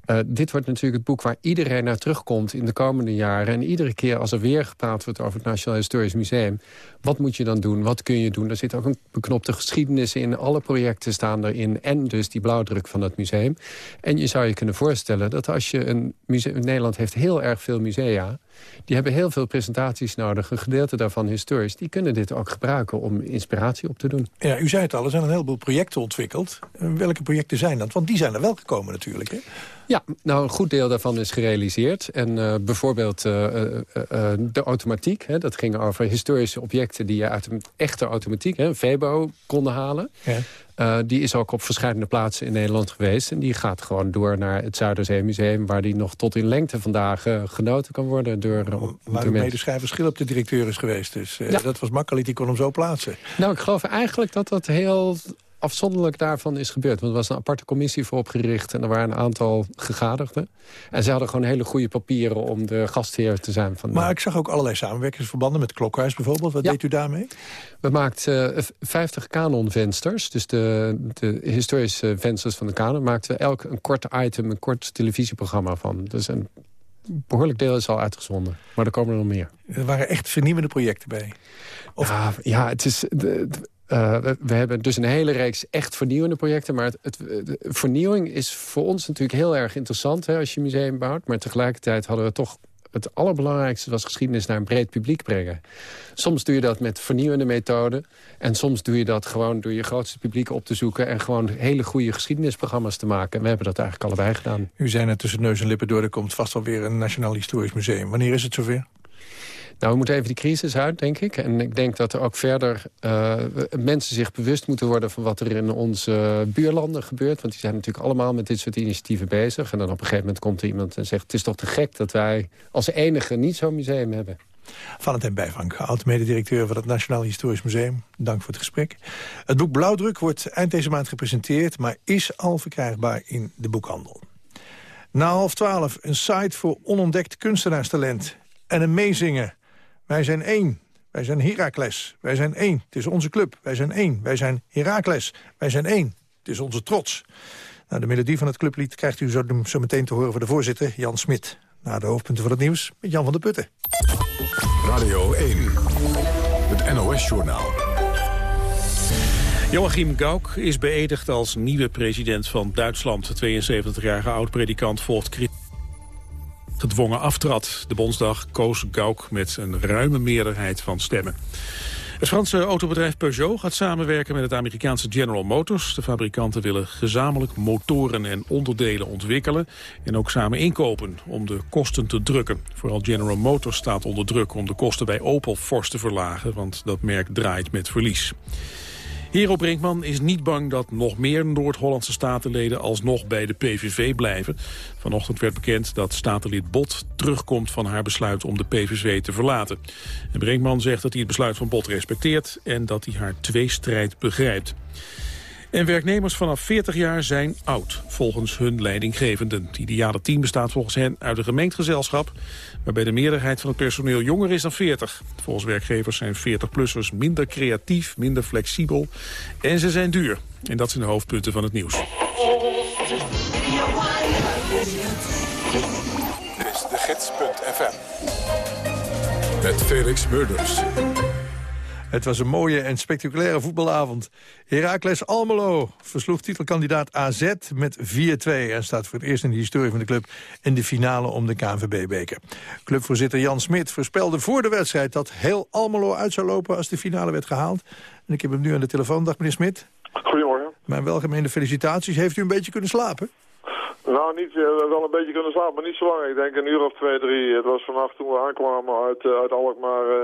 Uh, dit wordt natuurlijk het boek waar iedereen naar terugkomt in de komende jaren. En iedere keer als er weer gepraat wordt over het Nationaal Historisch Museum... wat moet je dan doen? Wat kun je doen? Er zit ook een beknopte geschiedenis in. Alle projecten staan erin. En dus die blauwdruk van dat museum. En je zou je kunnen voorstellen dat als je een museum... Nederland heeft heel erg veel musea... Die hebben heel veel presentaties nodig. Een daarvan historisch. Die kunnen dit ook gebruiken om inspiratie op te doen. Ja, u zei het al, er zijn een heleboel projecten ontwikkeld. Welke projecten zijn dat? Want die zijn er wel gekomen natuurlijk, hè? Ja, nou een goed deel daarvan is gerealiseerd. En uh, bijvoorbeeld uh, uh, de automatiek. Hè, dat ging over historische objecten die je uit een echte automatiek, hè, een Vebo, konden halen. Ja. die is ook op verschillende plaatsen in Nederland geweest. En die gaat gewoon door naar het Zuiderzeemuseum... waar die nog tot in lengte vandaag genoten kan worden. Door, op, waar de medeschrijver Schil op de directeur is geweest. Dus ja. dat was makkelijk, die kon hem zo plaatsen. Nou, ik geloof eigenlijk dat dat heel afzonderlijk daarvan is gebeurd. Want er was een aparte commissie voor opgericht... en er waren een aantal gegadigden. En ze hadden gewoon hele goede papieren om de gastheer te zijn. Van maar ik zag ook allerlei samenwerkingsverbanden met Klokhuis bijvoorbeeld. Wat deed u daarmee? We maakten uh, 50 kanonvensters, dus de, de historische vensters van de kanon... maakten we elk een kort item, een kort televisieprogramma van. Dus een behoorlijk deel is al uitgezonden. Maar er komen er nog meer. Er waren echt vernieuwende projecten bij. Of... Ja, ja, het is... De, uh, we, hebben dus een hele reeks echt vernieuwende projecten. Maar het, vernieuwing is voor ons natuurlijk heel erg interessant... Hè, als je een museum bouwt. Maar tegelijkertijd hadden we toch het allerbelangrijkste was geschiedenis naar een breed publiek brengen. Soms doe je dat met vernieuwende methoden. En soms doe je dat gewoon door je grootste publiek op te zoeken... en gewoon hele goede geschiedenisprogramma's te maken. En we hebben dat eigenlijk allebei gedaan. U zei net tussen neus en lippen door... er komt vast wel weer een Nationaal Historisch Museum. Wanneer is het zover? Nou, we moeten even die crisis uit, denk ik. En ik denk dat er ook verder uh, mensen zich bewust moeten worden... van wat er in onze buurlanden gebeurt. Want die zijn natuurlijk allemaal met dit soort initiatieven bezig. En dan op een gegeven moment komt er iemand en zegt... het is toch te gek dat wij als enige niet zo'n museum hebben. Valentin Bijvank, oud-mededirecteur van het Nationaal Historisch Museum. Dank voor het gesprek. Het boek Blauwdruk wordt eind deze maand gepresenteerd... maar is al verkrijgbaar in de boekhandel. Na half twaalf een site voor onontdekt kunstenaarstalent... en een meezingen wij zijn één. Wij zijn Heracles. Wij zijn één. Het is onze club. Wij zijn één. Wij zijn Heracles. Wij zijn één. Het is onze trots. Nou, de melodie van het clublied krijgt u zo, zo meteen te horen van de voorzitter, Jan Smit. Na de hoofdpunten van het nieuws met Jan van der Putten. Radio 1. Het NOS-journaal. Joachim Gauck is beëdigd als nieuwe president van Duitsland. De 72-jarige oud-predikant volgt gedwongen aftrad. De Bondsdag koos Gauck met een ruime meerderheid van stemmen. Het Franse autobedrijf Peugeot gaat samenwerken met het Amerikaanse General Motors. De fabrikanten willen gezamenlijk motoren en onderdelen ontwikkelen en ook samen inkopen om de kosten te drukken. Vooral General Motors staat onder druk om de kosten bij Opel fors te verlagen, want dat merk draait met verlies. Hero Brinkman is niet bang dat nog meer Noord-Hollandse statenleden alsnog bij de PVV blijven. Vanochtend werd bekend dat statenlid Bot terugkomt van haar besluit om de PVV te verlaten. En Brinkman zegt dat hij het besluit van Bot respecteert en dat hij haar tweestrijd begrijpt. En werknemers vanaf 40 jaar zijn oud, volgens hun leidinggevenden. Het ideale team bestaat volgens hen uit een gemengd gezelschap... waarbij de meerderheid van het personeel jonger is dan 40. Volgens werkgevers zijn 40-plussers minder creatief, minder flexibel... en ze zijn duur. En dat zijn de hoofdpunten van het nieuws. Dit is de gids.fm. Met Felix Murders. Het was een mooie en spectaculaire voetbalavond. Heracles Almelo versloeg titelkandidaat AZ met 4-2... en staat voor het eerst in de historie van de club in de finale om de KNVB-beker. Clubvoorzitter Jan Smit voorspelde voor de wedstrijd... dat heel Almelo uit zou lopen als de finale werd gehaald. En ik heb hem nu aan de telefoon. Dag meneer Smit. Goedemorgen. Mijn welgemeende felicitaties. Heeft u een beetje kunnen slapen? Nou, niet, uh, wel een beetje kunnen slapen, maar niet zo lang. Ik denk een uur of twee, drie. Het was vannacht toen we aankwamen uit, uh, uit Alkmaar, uh,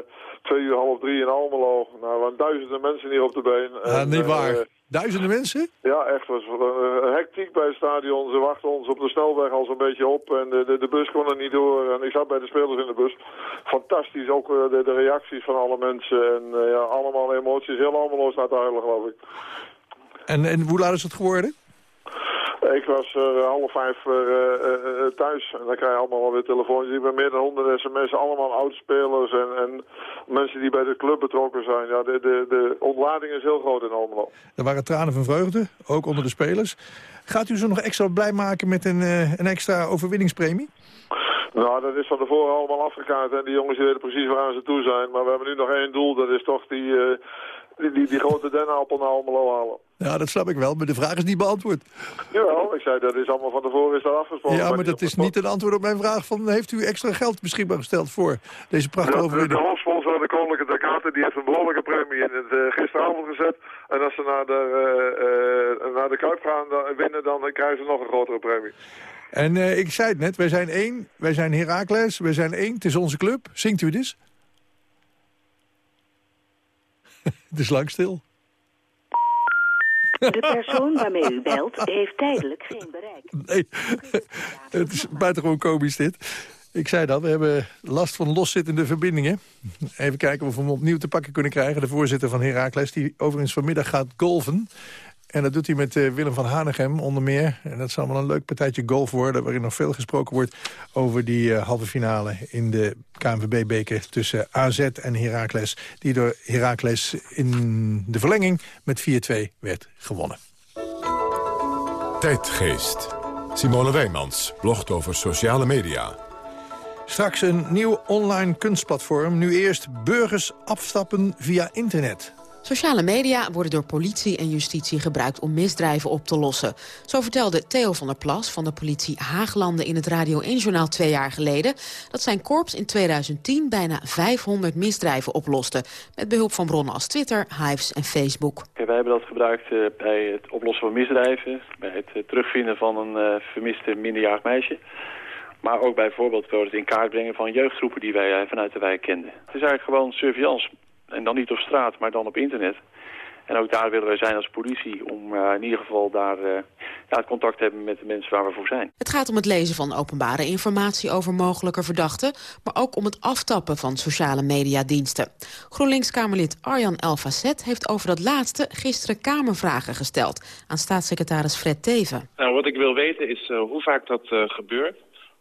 twee uur, half drie in Almelo. Nou, er waren duizenden mensen hier op de been. Ah, niet waar. duizenden mensen? Ja, echt. Het was een hectiek bij het stadion. Ze wachten ons op de snelweg al zo'n beetje op. En de, de, de, bus kon er niet door. En ik zat bij de spelers in de bus. Fantastisch. Ook de, de reacties van alle mensen. En ja, allemaal emoties. Heel Almelo staat huilen, geloof ik. En, en hoe laat is het geworden? Ik was uh, half vijf uh, uh, thuis en dan krijg je allemaal weer telefoontjes. Ik ben meer dan honderden sms'en, allemaal oudspelers en, en mensen die bij de club betrokken zijn. Ja, de, de, de ontlading is heel groot in Almelo. Er waren tranen van vreugde, ook onder de spelers. Gaat u ze nog extra blij maken met een, een extra overwinningspremie? Nou, dat is van tevoren allemaal afgekaart en die jongens weten precies waar ze toe zijn. Maar we hebben nu nog één doel, dat is toch die, die, die, die grote dennenappel naar Almelo halen. Ja, dat snap ik wel, maar de vraag is niet beantwoord. Jawel, ik zei dat is allemaal van tevoren is dat afgesproken. Ja, maar dat is niet een antwoord op mijn vraag van... heeft u extra geld beschikbaar gesteld voor deze prachtige overwinning? De, de hoofdsponsor van de Koninklijke Dakaten die heeft een behoorlijke premie in het uh, gisteravond gezet. En als ze naar de, uh, uh, naar de Kuip gaan dan, winnen, dan krijgen ze nog een grotere premie. En ik zei het net, wij zijn één, wij zijn Heracles, wij zijn één, het is onze club. Zingt u het is lang stil. De persoon waarmee u belt heeft tijdelijk geen bereik. Nee, het is buitengewoon komisch dit. Ik zei dat, we hebben last van loszittende verbindingen. Even kijken of we hem opnieuw te pakken kunnen krijgen. De voorzitter van Heracles, die overigens vanmiddag gaat golven. En dat doet hij met uh, Willem van Hanegem onder meer. En dat is allemaal een leuk partijtje golf worden... waarin nog veel gesproken wordt over die uh, halve finale... in de KNVB-beker tussen AZ en Heracles... die door Heracles in de verlenging met 4-2 werd gewonnen. Tijdgeest. Simone Wijmans blogt over sociale media. Straks een nieuw online kunstplatform. Nu eerst burgers afstappen via internet. Sociale media worden door politie en justitie gebruikt om misdrijven op te lossen. Zo vertelde Theo van der Plas van de politie Haaglanden in het Radio 1-journaal twee jaar geleden... dat zijn korps in 2010 bijna 500 misdrijven oploste... met behulp van bronnen als Twitter, Hives en Facebook. wij hebben dat gebruikt uh, bij het oplossen van misdrijven... bij het uh, terugvinden van een uh, vermiste minderjarig meisje... Maar ook bijvoorbeeld het in kaart brengen van jeugdgroepen die wij vanuit de wijk kenden. Het is eigenlijk gewoon surveillance en dan niet op straat, maar dan op internet. En ook daar willen wij zijn als politie om uh, in ieder geval daar uh, ja, het contact te hebben met de mensen waar we voor zijn. Het gaat om het lezen van openbare informatie over mogelijke verdachten, maar ook om het aftappen van sociale mediadiensten. GroenLinks-Kamerlid Arjan Elfacet heeft over dat laatste gisteren Kamervragen gesteld aan staatssecretaris Fred Teven. Nou, wat ik wil weten is uh, hoe vaak dat gebeurt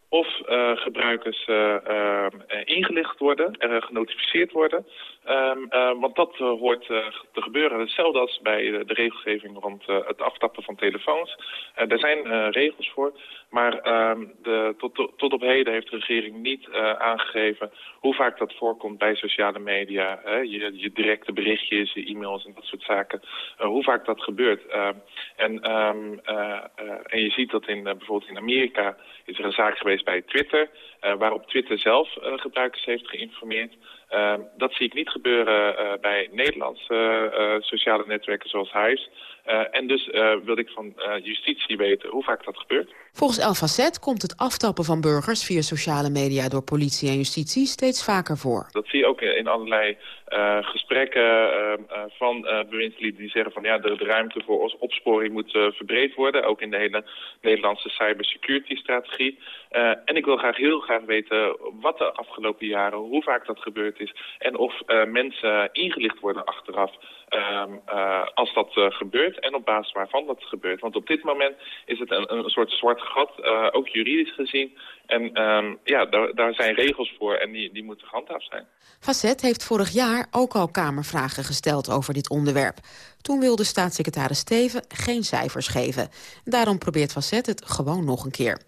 of uh, gebruikers uh, uh, ingelicht worden, genotificeerd worden. Um, want dat hoort te gebeuren. Hetzelfde als bij de, regelgeving rond het aftappen van telefoons. er zijn regels voor, maar um, de, tot, tot op heden heeft de regering niet aangegeven hoe vaak dat voorkomt bij sociale media. Je, je, directe berichtjes, je e-mails en dat soort zaken. hoe vaak dat gebeurt. Ehm, en, en je ziet dat in, bijvoorbeeld in Amerika is er een zaak geweest bij Twitter... Uh, waarop Twitter zelf uh, gebruikers heeft geïnformeerd. Uh, dat zie ik niet gebeuren bij Nederlandse sociale netwerken zoals Hives. en dus wil ik van justitie weten hoe vaak dat gebeurt. Volgens El komt het aftappen van burgers via sociale media door politie en justitie steeds vaker voor. Dat zie je ook in allerlei uh, gesprekken uh, uh, van bewindslieden die zeggen van ja, de, de ruimte voor opsporing moet verbreed worden. Ook in de hele Nederlandse cybersecurity strategie. en ik wil graag heel graag weten wat de afgelopen jaren, hoe vaak dat gebeurd is. En of mensen ingelicht worden achteraf ehm, als dat gebeurt en op basis waarvan dat gebeurt. Want op dit moment is het een, een soort zwart gat, ook juridisch gezien. En um, ja, daar, daar, zijn regels voor en die, die moeten gehandhaafd zijn. Facet heeft vorig jaar ook al Kamervragen gesteld over dit onderwerp. Toen wilde staatssecretaris Steven geen cijfers geven. Daarom probeert Facet het gewoon nog een keer.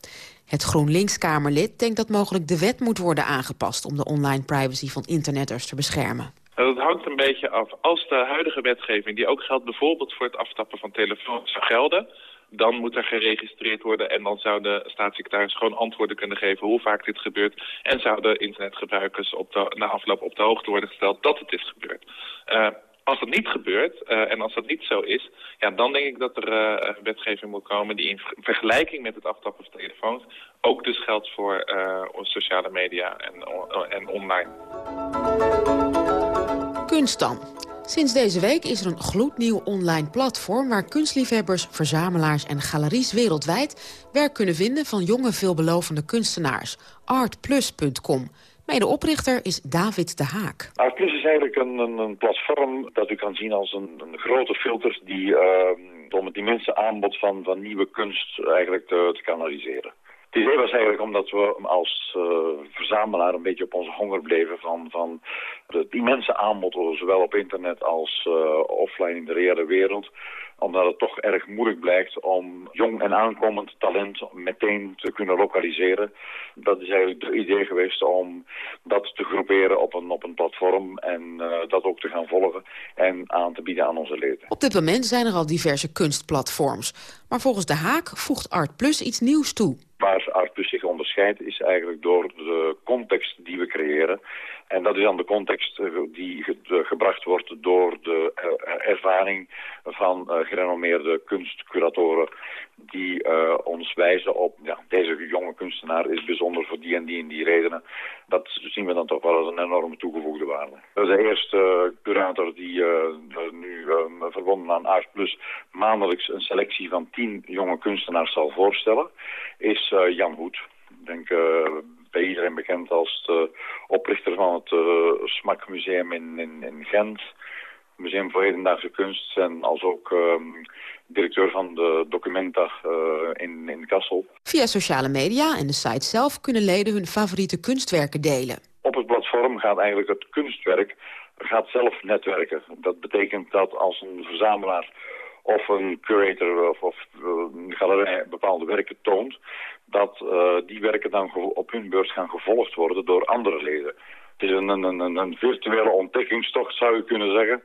Het GroenLinks-Kamerlid denkt dat mogelijk de wet moet worden aangepast... om de online privacy van internetters te beschermen. Dat hangt een beetje af. Als de huidige wetgeving, die ook geldt bijvoorbeeld voor het aftappen van telefoons, zou gelden dan moet er geregistreerd worden en dan zou de staatssecretaris gewoon antwoorden kunnen geven hoe vaak dit gebeurt. En zouden internetgebruikers op de, na afloop op de hoogte worden gesteld dat het is gebeurd. Uh, als dat niet gebeurt, uh, en als dat niet zo is, ja, dan denk ik dat er uh, wetgeving moet komen die in vergelijking met het aftappen van telefoons ook dus geldt voor sociale media en, en online. Kunst dan. Sinds deze week is er een gloednieuw online platform... waar kunstliefhebbers, verzamelaars en galeries wereldwijd... werk kunnen vinden van jonge, veelbelovende kunstenaars. Artplus.com. Medeoprichter is David de Haak. Artplus is eigenlijk een, een, platform dat u kan zien als een, een grote filter... die uh, om het immense aanbod van, van nieuwe kunst eigenlijk te kanaliseren. Het idee was eigenlijk omdat we als uh, verzamelaar een beetje op onze honger bleven van, van het immense aanbod, zowel op internet als uh, offline in de reële wereld. Omdat het toch erg moeilijk blijkt om jong en aankomend talent meteen te kunnen lokaliseren. Dat is eigenlijk het idee geweest om dat te groeperen op een, op een platform en uh, dat ook te gaan volgen en aan te bieden aan onze leden. Op dit moment zijn er al diverse kunstplatforms. Maar volgens De Haak voegt Art Plus iets nieuws toe. Waar Artplus zich onderscheidt is eigenlijk door de context die we creëren. En dat is dan de context eh, die gebracht wordt door de eh, ervaring van uh, gerenommeerde kunstcuratoren die ons wijzen op, ja, deze jonge kunstenaar is bijzonder voor die en die en die redenen. Dat zien we dan toch wel als een enorme toegevoegde waarde. De eerste curator die nu verbonden aan Art Plus maandelijks een selectie van tien jonge kunstenaars zal voorstellen, is Jan Hoed. Ik denk bij iedereen bekend als de oprichter van het uh, Smak Museum in, in, in Gent Museum voor Hedendaagse Kunst en als ook ehm, directeur van de Documenta in, in Kassel. Via sociale media en de site zelf kunnen leden hun favoriete kunstwerken delen. Op het platform gaat eigenlijk het kunstwerk gaat zelf netwerken. Dat betekent dat als een verzamelaar of een curator of, of een galerij bepaalde werken toont... dat uh, die werken dan op hun beurt gaan gevolgd worden door andere leden. Het is een, een, een, een virtuele ontdekkingstocht, zou je kunnen zeggen.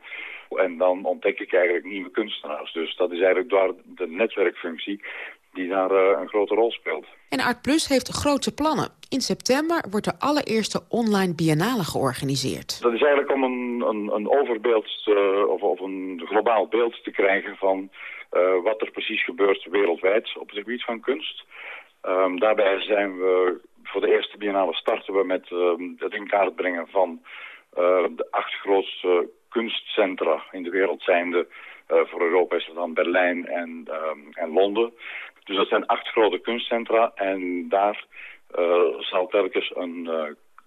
En dan ontdek ik eigenlijk nieuwe kunstenaars. Dus dat is eigenlijk door de netwerkfunctie die daar uh, een grote rol speelt. En Art Plus heeft grote plannen. In september wordt de allereerste online biennale georganiseerd. Dat is eigenlijk om een, een, een overbeeld te, of, of, een globaal beeld te krijgen van uh, wat er precies gebeurt wereldwijd op het gebied van kunst. Um, daarbij zijn we voor de eerste biennale starten we met um, het in kaart brengen van uh, de acht grootste kunstcentra in de wereld zijnde. Uh, voor Europa is het dan Berlijn en, um, en Londen. Dus dat zijn acht grote kunstcentra en daar uh, zal telkens een uh,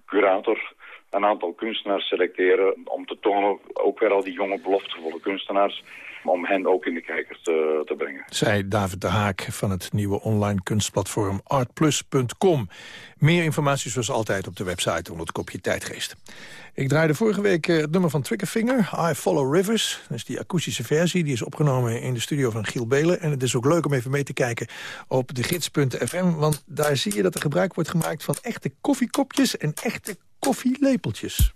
curator een aantal kunstenaars selecteren om te tonen, ook weer al die jonge beloftevolle kunstenaars, om hen ook in de kijkers te, te brengen. Zij David de Haak van het nieuwe online kunstplatform artplus.com. Meer informatie zoals altijd op de website onder het kopje tijdgeest. Ik draaide vorige week eh, het nummer van Triggerfinger, I Follow Rivers. Dat is die akoestische versie, die is opgenomen in de studio van Giel Belen. En het is ook leuk om even mee te kijken op de gids.fm... want daar zie je dat er gebruik wordt gemaakt van echte koffiekopjes en echte koffielepeltjes.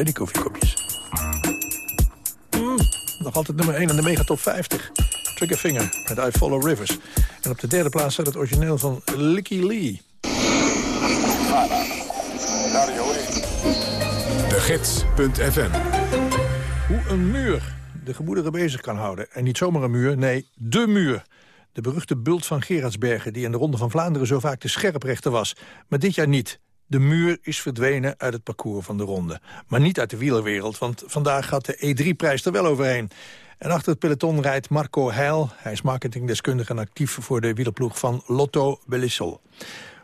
Hè, die koffiekopjes. Mm, nog altijd nummer 1 in de Megatop 50. Triggerfinger met I Follow Rivers. En op de derde plaats staat het origineel van Licky Lee. De Gids.fm Hoe een muur de gemoederen bezig kan houden. En niet zomaar een muur, nee, de muur. De beruchte bult van Gerardsbergen, die in de Ronde van Vlaanderen zo vaak de scherprechter was. Maar dit jaar niet. De muur is verdwenen uit het parcours van de ronde. Maar niet uit de wielerwereld, want vandaag gaat de E3-prijs er wel overheen. En achter het peloton rijdt Marco Heil. Hij is marketingdeskundige en actief voor de wielerploeg van Lotto Belissol.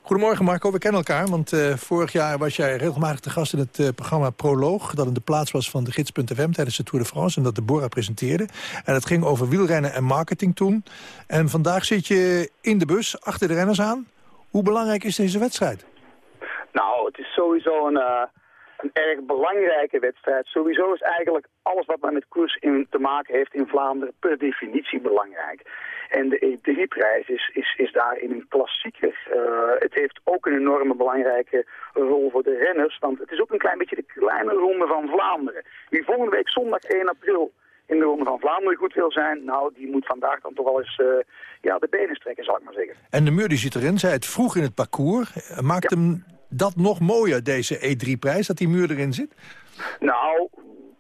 Goedemorgen Marco, we kennen elkaar, want eh, vorig jaar was jij regelmatig te gast in het eh, programma Proloog, dat in de plaats was van de gids.fm tijdens de Tour de France en dat Deborah presenteerde. En het ging over wielrennen en marketing toen. En vandaag zit je in de bus, achter de renners aan. Hoe belangrijk is deze wedstrijd? Nou, het is sowieso een, uh, een erg belangrijke wedstrijd. Sowieso is eigenlijk alles wat maar met koers in te maken heeft in Vlaanderen per definitie belangrijk. En de E3-prijs is, is, is daarin een klassieker. Uh, het heeft ook een enorme belangrijke rol voor de renners, want het is ook een klein beetje de kleine ronde van Vlaanderen. Wie volgende week zondag 1 april in de Ronde van Vlaanderen goed wil zijn... nou, die moet vandaag dan toch wel eens uh, ja, de benen strekken, zal ik maar zeggen. En de muur die zit erin, zei het vroeg in het parcours. Maakt ja. hem dat nog mooier, deze E3-prijs, dat die muur erin zit? Nou,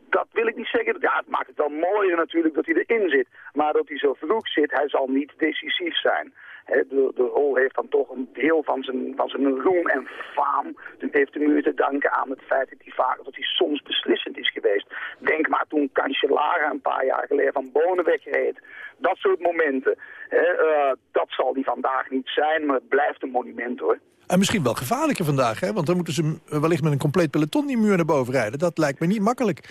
dat wil ik niet zeggen. Ja, het maakt het wel mooier natuurlijk dat hij erin zit. Maar dat hij zo vroeg zit, hij zal niet decisief zijn. De, de rol heeft dan toch een deel van zijn, van zijn roem en faam. heeft de muur te danken aan het feit dat hij, vaak, dat hij soms beslissend is geweest. Denk maar toen Cancellara een paar jaar geleden van Bonen wegreed. Dat soort momenten. He, uh, dat zal die vandaag niet zijn, maar het blijft een monument hoor. En misschien wel gevaarlijker vandaag, hè? want dan moeten ze wellicht met een compleet peloton die muur naar boven rijden. Dat lijkt me niet makkelijk.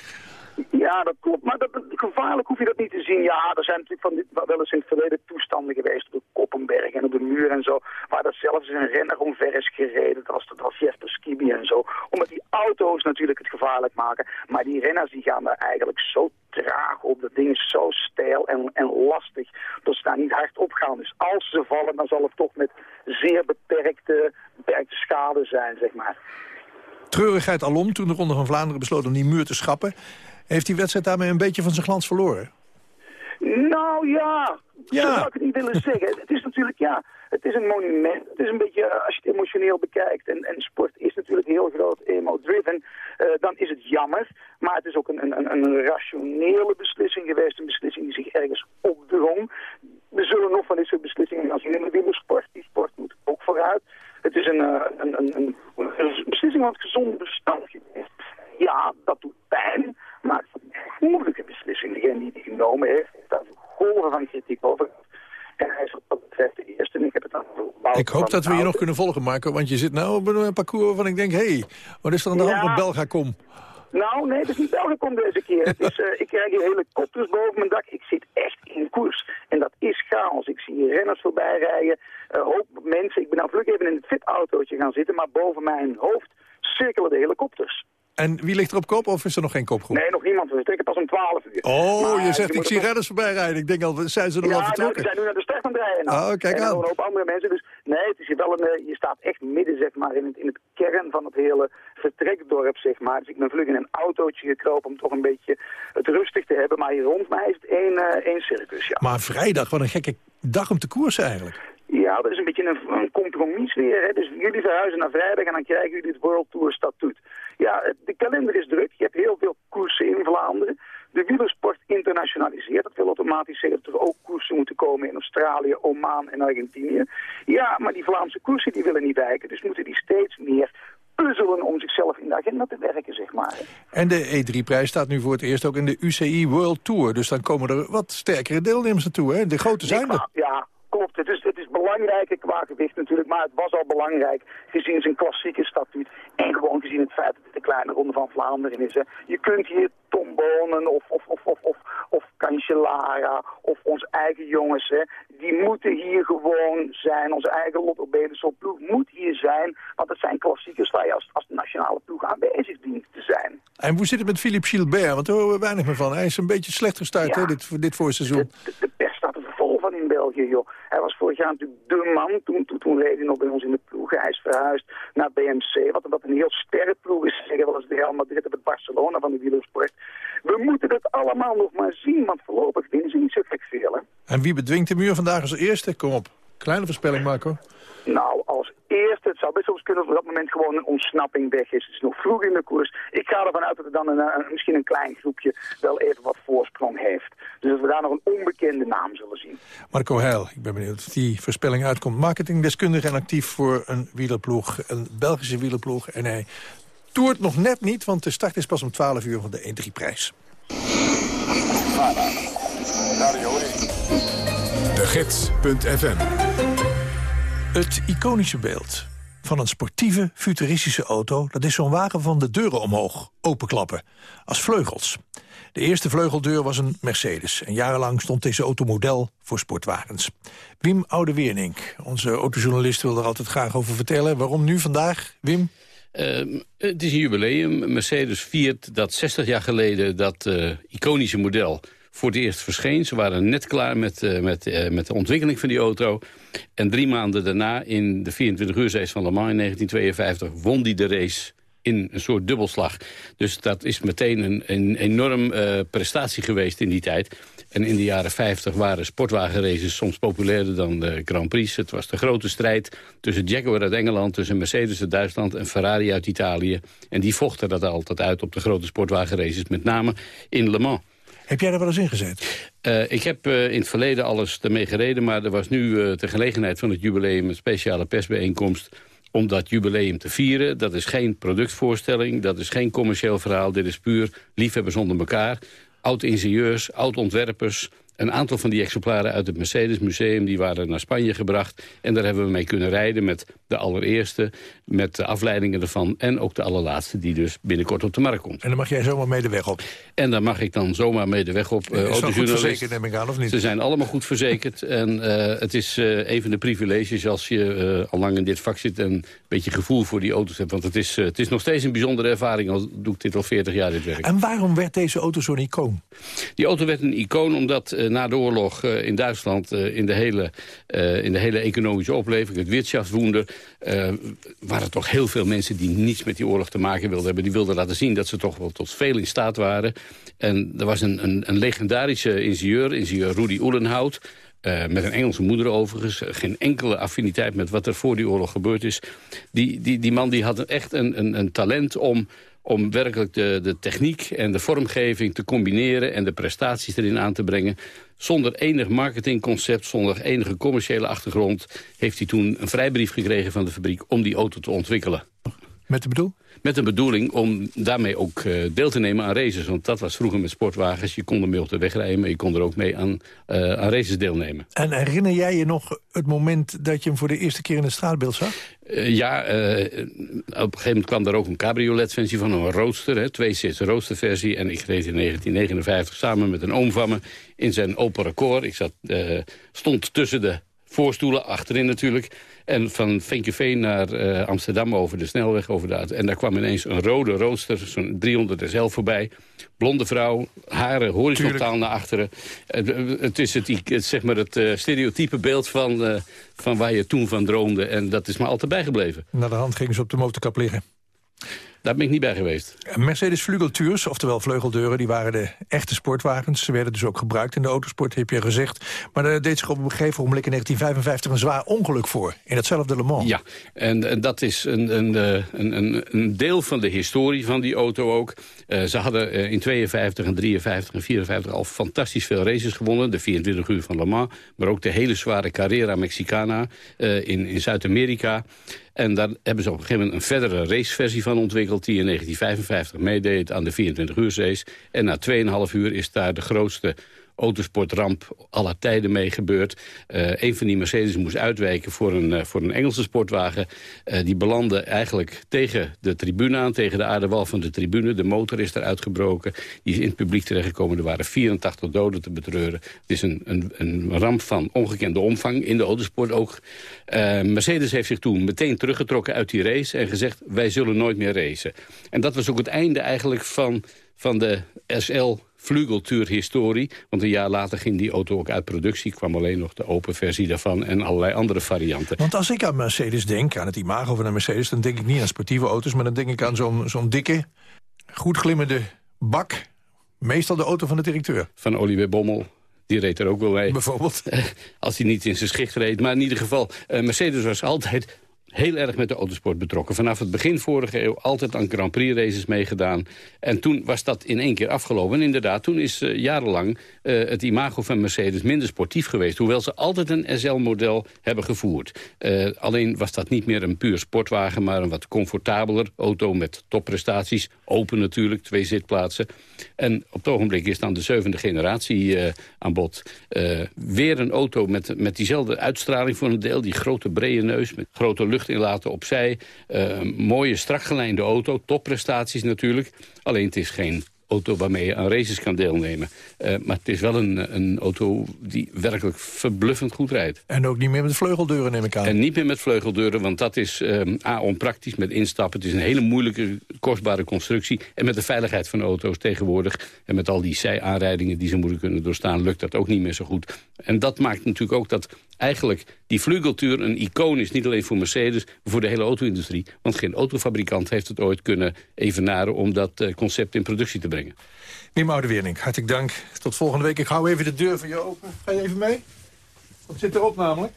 Ja, dat klopt. Maar dat, gevaarlijk hoef je dat niet te zien. Ja, er zijn natuurlijk van dit, wel eens in het verleden toestanden geweest op de Koppenberg en op de muur en zo. Waar dat zelfs een renner omver is gereden. Dat was, dat was Skibi en zo. Omdat die auto's natuurlijk het gevaarlijk maken. Maar die renners die gaan er eigenlijk zo traag op. Dat ding is zo stijl en, en lastig. Dat ze daar niet hard op gaan. Dus als ze vallen, dan zal het toch met zeer beperkte, beperkte schade zijn, zeg maar. Treurigheid alom toen de Ronde van Vlaanderen besloot om die muur te schrappen. Heeft die wedstrijd daarmee een beetje van zijn glans verloren? Nou ja, ja. zo zou ik het niet willen zeggen. Het is natuurlijk, ja, het is een monument. Het is een beetje, als je het emotioneel bekijkt, en, en sport is natuurlijk heel groot emo-driven, uh, dan is het jammer. Maar het is ook een, een, een rationele beslissing geweest, een beslissing die zich ergens opdrong. We zullen nog van dit soort beslissingen gaan zien in de wielersport. Die sport moet ook vooruit. Het is een, uh, een, een, een, een beslissing van het gezonde bestand geweest. Ja, dat doet pijn, maar het is een moeilijke beslissing. Degene die die genomen heeft, heeft daar golven van kritiek over. En hij is wat dat betreft de eerste. En ik heb het dan Ik hoop dat we je nog kunnen volgen, Marco. Want je zit nou op een parcours waarvan ik denk... hé, hey, wat is er aan de hand met Belgacom? Nou, nee, het is niet Belgacom deze keer. Het is, uh, ik krijg hier helikopters boven mijn dak. Ik zit echt in koers. En dat is chaos. Ik zie hier renners voorbij rijden. Uh, hoop mensen. Ik ben nou vlug even in het fitautootje gaan zitten. Maar boven mijn hoofd cirkelen de helikopters. En wie ligt er op kop of is er nog geen kopgroep? Nee, nog niemand. We trekken pas om 12 uur. Oh, maar, je zegt, je ik zie redders voorbij rijden. Ik denk al, zijn ze er ja, al vertrokken? Ja, nou, zijn nu naar de start aan het rijden. Nou. Oh, kijk en aan. En een hoop andere mensen. Dus nee, het is hier wel een, je staat echt midden zeg maar, in, het, in het kern van het hele vertrekdorp. Zeg maar. Dus ik ben vlug in een autootje gekropen om toch een beetje het rustig te hebben. Maar hier rond mij is het één, uh, één circus, ja. Maar vrijdag, wat een gekke dag om te koersen eigenlijk. Ja, dat is een beetje een, een compromis weer. Hè. Dus jullie verhuizen naar vrijdag en dan krijgen jullie het World Tour statuut. Ja, de kalender is druk. Je hebt heel veel koersen in Vlaanderen. De wielersport internationaliseert. Dat wil automatisch zeggen dat er ook koersen moeten komen in Australië, Oman en Argentinië. Ja, maar die Vlaamse koersen die willen niet wijken. Dus moeten die steeds meer puzzelen om zichzelf in de agenda te werken, zeg maar. En de E3-prijs staat nu voor het eerst ook in de UCI World Tour. Dus dan komen er wat sterkere deelnemers naartoe, hè? De grote zijn er. Ja, klopt. Het is, het is belangrijk qua gewicht natuurlijk, maar het was al belangrijk gezien zijn klassieke statuut. En gewoon gezien het feit dat het de kleine ronde van Vlaanderen is. Hè. Je kunt hier Tom Bonen of, of, of, of, of, of Cancellara of onze eigen jongens, hè, die moeten hier gewoon zijn. Onze eigen Lotto Beneschot ploeg moet hier zijn, want het zijn klassiekers waar je als, als nationale ploeg aanwezig dient te zijn. En hoe zit het met Philippe Gilbert? Want daar horen we weinig meer van. Hij is een beetje slecht gestuurd ja, hè, dit, dit voorseizoen. De, de, de pers staat er vol van België, joh. Hij was vorig jaar natuurlijk de man. Toen, toen, toen nog bij ons in de ploeg. Hij is verhuisd naar BMC, wat, wat een heel sterke ploeg is. Zeggen wel eens de Real Madrid op het Barcelona van de wielersport. We moeten het allemaal nog maar zien, want voorlopig winnen ze niet zo veel, hè. En wie bedwingt de muur vandaag als eerste? Kom op. Kleine voorspelling, Marco. Nou, als eerste, het zou best wel eens kunnen dat op dat moment gewoon een ontsnapping weg is. Het is nog vroeg in de koers. Ik ga ervan uit dat er dan een, een- misschien een klein groepje wel even wat voorsprong heeft. Dus dat we daar nog een onbekende naam zullen zien. Marco Heil, ik ben benieuwd of die voorspelling uitkomt. Marketingdeskundige en actief voor een wielerploeg, een Belgische wielerploeg. En hij toert nog net niet, want de start is pas om 12 uur van de 1-3-prijs. De Gids.fm Het iconische beeld van een sportieve, futuristische auto... dat is zo'n wagen van de deuren omhoog, openklappen, als vleugels. De eerste vleugeldeur was een Mercedes. En jarenlang stond deze auto model voor sportwagens. Wim Oude-Wernink, onze autojournalist, wil er altijd graag over vertellen. Waarom nu vandaag, Wim? Ehm, het is een jubileum. Mercedes viert dat 60 jaar geleden dat eh, iconische model voor het eerst verscheen. Ze waren net klaar met, eh, met, eh, met de ontwikkeling van die auto. En drie maanden daarna, in de 24 uur race van Le Mans in 1952... won die de race in een soort dubbelslag. Dus dat is meteen een, een enorm eh, prestatie geweest in die tijd. En in de jaren 50 waren sportwagenraces soms populairder dan de Grand Prix. Het was de grote strijd tussen Jaguar uit Engeland... tussen Mercedes uit Duitsland en Ferrari uit Italië. En die vochten dat altijd uit op de grote sportwagenraces. Met name in Le Mans. Heb jij daar wel eens in gezeten? Eh, ik heb eh, in het verleden alles ermee gereden... maar er was nu uh, ter gelegenheid van het jubileum... een speciale persbijeenkomst om dat jubileum te vieren. Dat is geen productvoorstelling, dat is geen commercieel verhaal. Dit is puur liefhebbers onder elkaar. Oud-ingenieurs, oud-ontwerpers... Een aantal van die exemplaren uit het Mercedes Museum... die waren naar Spanje gebracht. En daar hebben we mee kunnen rijden met de allereerste... met de afleidingen ervan en ook de allerlaatste... die dus binnenkort op de markt komt. En dan mag jij zomaar mee de weg op? En daar mag ik dan zomaar mee de weg op. Uh, is dat goed verzekerd, neem ik aan, of niet? Ze zijn allemaal goed verzekerd. en uh, het is uh, een van de privileges als je al lang in dit vak zit... en een beetje gevoel voor die auto's hebt. Want het is, het is nog steeds een bijzondere ervaring... al doe ik dit al 40 jaar dit werk. En waarom werd deze auto zo'n icoon? Die auto werd een icoon omdat na de oorlog uh, in Duitsland... Uh, in, de hele, in de hele economische opleving, het Wirtschaftswunder... waren toch heel veel mensen die niets met die oorlog te maken wilden hebben. Die wilden laten zien dat ze toch wel tot veel in staat waren. En er was een, een, een legendarische ingenieur, ingenieur Rudy Uhlenhout... Uh, met een Engelse moeder overigens. Geen enkele affiniteit met wat er voor die oorlog gebeurd is. Die, die, die man die had echt een, een, een talent om om werkelijk de, de techniek en de vormgeving te combineren... en de prestaties erin aan te brengen. Zonder enig marketingconcept, zonder enige commerciële achtergrond... heeft hij toen een vrijbrief gekregen van de fabriek om die auto te ontwikkelen. Met de bedoel? Met de bedoeling om daarmee ook uh, deel te nemen aan races. Want dat was vroeger met sportwagens. Je kon ermee op de weg rijden, maar je kon er ook mee aan, uh, aan races deelnemen. En herinner jij je nog het moment dat je hem voor de eerste keer in het straatbeeld zag? Uh, ja, op een gegeven moment kwam er ook een cabriolet-versie van een roadster. Hè, twee-zits roadster-versie. En ik reed in 1959 samen met een oom van me in zijn Opel Record. Ik zat, stond tussen de voorstoelen, achterin natuurlijk. En van Vinkjeveen naar uh, Amsterdam over de snelweg. Over de, en daar kwam ineens een rode rooster, zo'n 300 SL voorbij. Blonde vrouw, haren horizontaal naar achteren. Het is het, zeg maar het uh, stereotype beeld van, van waar je toen van droomde. En dat is me altijd bijgebleven. Naar de hand gingen ze op de motorkap liggen. Daar ben ik niet bij geweest. Mercedes Vlugeltours, oftewel vleugeldeuren, die waren de echte sportwagens. Ze werden dus ook gebruikt in de autosport, heb je gezegd. Maar daar deed zich op een gegeven moment in 1955 een zwaar ongeluk voor. In datzelfde Le Mans. Ja, en, en dat is een, een, een, een, een deel van de historie van die auto ook. Uh, ze hadden uh, in 52 en 53 en 54 al fantastisch veel races gewonnen. De 24 uur van Le Mans, maar ook de hele zware Carrera Mexicana uh, in, in Zuid-Amerika. En daar hebben ze op een gegeven moment een verdere raceversie van ontwikkeld... die in 1955 meedeed aan de 24 uur race. En na 2,5 uur is daar de grootste autosportramp aller tijden mee gebeurd. Uh, een van die Mercedes moest uitwijken voor een, uh, voor een Engelse sportwagen. Uh, die belandde eigenlijk tegen de tribune aan, tegen de aardewal van de tribune. De motor is eruit gebroken. Die is in het publiek terechtgekomen. Er waren 84 doden te betreuren. Het is een, een, een ramp van ongekende omvang in de autosport ook. Mercedes heeft zich toen meteen teruggetrokken uit die race... en gezegd, wij zullen nooit meer racen. En dat was ook het einde eigenlijk van, van de SL vlugeltuurhistorie. Want een jaar later ging die auto ook uit productie. kwam alleen nog de open versie daarvan en allerlei andere varianten. Want als ik aan Mercedes denk, aan het imago van een Mercedes... dan denk ik niet aan sportieve auto's, maar dan denk ik aan zo'n zo'n dikke, goed glimmende bak. Meestal de auto van de directeur. Van Oliver Bommel, die reed er ook wel bij. Bijvoorbeeld. Als hij niet in zijn schicht reed. Maar in ieder geval, uh, Mercedes was altijd heel erg met de autosport betrokken. Vanaf het begin vorige eeuw altijd aan Grand Prix races meegedaan. En toen was dat in één keer afgelopen. En inderdaad, toen is uh, jarenlang uh, het imago van Mercedes minder sportief geweest. Hoewel ze altijd een SL-model hebben gevoerd. Uh, alleen was dat niet meer een puur sportwagen... maar een wat comfortabeler auto met topprestaties. Open natuurlijk, twee zitplaatsen. En op het ogenblik is dan de zevende generatie aan bod. weer een auto met, met diezelfde uitstraling voor een deel. Die grote brede neus met grote lucht inlaten opzij. Uh, mooie, strak gelijnde auto, topprestaties natuurlijk. Alleen het is geen auto waarmee je aan races kan deelnemen. Uh, maar het is wel een, een auto die werkelijk verbluffend goed rijdt. En ook niet meer met vleugeldeuren neem ik aan. En niet meer met vleugeldeuren, want dat is um, A, onpraktisch met instappen. Het is een hele moeilijke, kostbare constructie. En met de veiligheid van de auto's tegenwoordig... en met al die zijaanrijdingen die ze moeten kunnen doorstaan... lukt dat ook niet meer zo goed. En dat maakt natuurlijk ook dat eigenlijk die vlugeltuur een icoon is. Niet alleen voor Mercedes, maar voor de hele auto-industrie. Want geen autofabrikant heeft het ooit kunnen evenaren... om dat uh, concept in productie te brengen. Wim Oudewerning, hartelijk dank. Tot volgende week. Ik hou even de deur voor je open. Ga je even mee? Wat zit erop namelijk?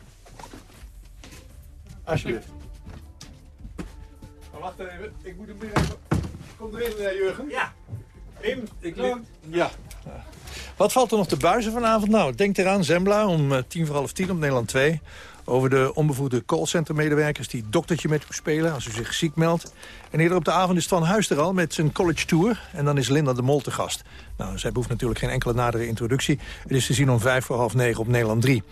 Alsjeblieft. Maar wacht even, ik moet hem weer even... Kom erin, uh, Jurgen. Ja. Wim, ik Ja. Wat valt er nog te buizen vanavond? Nou, denk eraan, Zembla om uh, tien voor half tien op Nederland 2. Over de onbevoegde callcenter-medewerkers die doktertje met u spelen als u zich ziek meldt. En eerder op de avond is Van Huis er al met zijn college tour. En dan is Linda de Mol te gast. Nou, zij behoeft natuurlijk geen enkele nadere introductie. Het is te zien om vijf voor half negen op Nederland 3.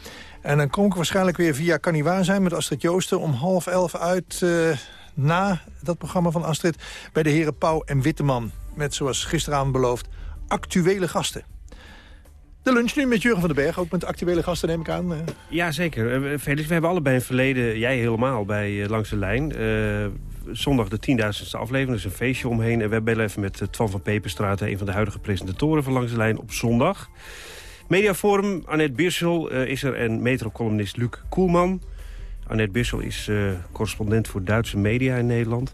En dan kom ik waarschijnlijk weer via Kan Waar zijn met Astrid Joosten om half elf uit... Uh, na dat programma van Astrid bij de heren Pauw en Witteman. Met, zoals gisteravond beloofd, actuele gasten. De lunch nu met Jurgen van den Berg, ook met actuele gasten neem ik aan. Uh. Ja, zeker. Uh, Felix, we hebben allebei een verleden, jij helemaal, bij uh, Langs de Lijn. zondag de tienduizendste aflevering, dus een feestje omheen. En we bellen even met Twan van Peperstraat, een van de huidige presentatoren van Langs de Lijn, op zondag. Mediaforum, Annette Birsel is er en metrocolumnist Luc Koelman. Annette Bissel is uh, correspondent voor Duitse media in Nederland.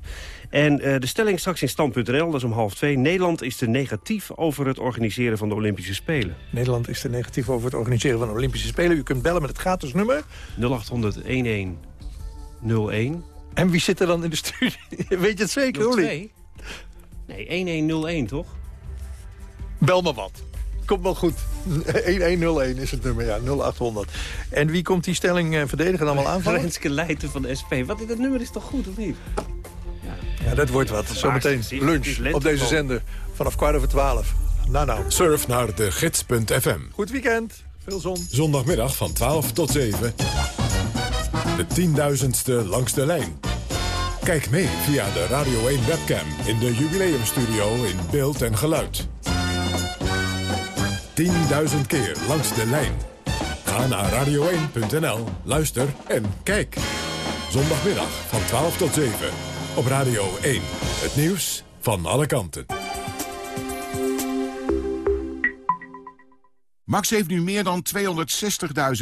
En uh, de stelling straks in stand.nl, dat is om half twee. Nederland is te negatief over het organiseren van de Olympische Spelen. Nederland is te negatief over het organiseren van de Olympische Spelen. U kunt bellen met het gratis nummer. 0800 1101. En wie zit er dan in de studie? Weet je het zeker, Olly? Nee, 1101 toch? Bel maar wat. Komt wel goed. 1101 is het nummer, ja, 0800. En wie komt die stelling uh, verdedigen dan wel aanvallen? Renske Leijten van de SP. Wat, dat nummer is toch goed, of niet? Ja, ja dat wordt wat. Zometeen lunch op deze zender vanaf kwart over twaalf. Nou nou. Surf naar de gids.fm. Goed weekend. Veel zon. Zondagmiddag van 12 tot 7. De tienduizendste langs de lijn. Kijk mee via de Radio 1 webcam in de jubileumstudio in beeld en geluid. 10.000 keer langs de lijn. Ga naar radio1.nl, luister en kijk. Zondagmiddag van 12 tot 7 op Radio 1. Het nieuws van alle kanten. Max heeft nu meer dan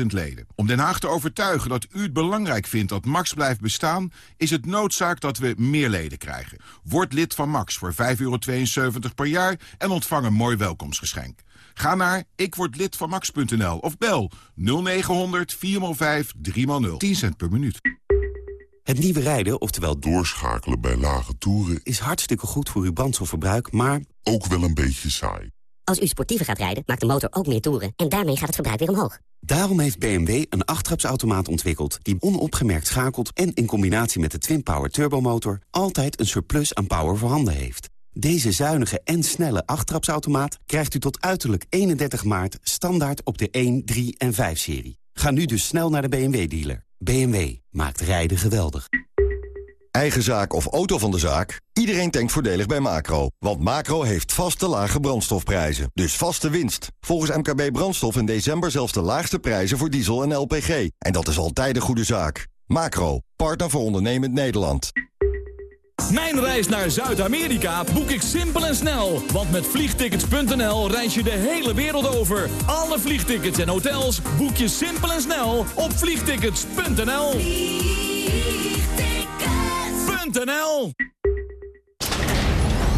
260.000 leden. Om Den Haag te overtuigen dat u het belangrijk vindt dat Max blijft bestaan... is het noodzaak dat we meer leden krijgen. Word lid van Max voor 5,72 per jaar en ontvang een mooi welkomstgeschenk. Ga naar ikwordlidvanmax.nl of bel 0900 405 3x0. 10 cent per minuut. Het nieuwe rijden, oftewel doorschakelen bij lage toeren... is hartstikke goed voor uw brandstofverbruik, maar... ook wel een beetje saai. Als u sportiever gaat rijden, maakt de motor ook meer toeren... en daarmee gaat het verbruik weer omhoog. Daarom heeft BMW een achttrapsautomaat ontwikkeld... die onopgemerkt schakelt en in combinatie met de Twin-Power turbomotor... altijd een surplus aan power voorhanden heeft. Deze zuinige en snelle achttrapsautomaat krijgt u tot uiterlijk 31 maart standaard op de 1, 3 en 5-serie. Ga nu dus snel naar de BMW-dealer. BMW maakt rijden geweldig. Eigen zaak of auto van de zaak? Iedereen denkt voordelig bij Macro. Want Macro heeft vaste lage brandstofprijzen. Dus vaste winst. Volgens MKB Brandstof in december zelfs de laagste prijzen voor diesel en LPG. En dat is altijd een goede zaak. Macro, partner voor ondernemend Nederland. Mijn reis naar Zuid-Amerika boek ik simpel en snel. Want met vliegtickets.nl reis je de hele wereld over. Alle vliegtickets en hotels boek je simpel en snel op vliegtickets.nl. Vliegtickets.nl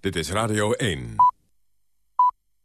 Dit is Radio 1.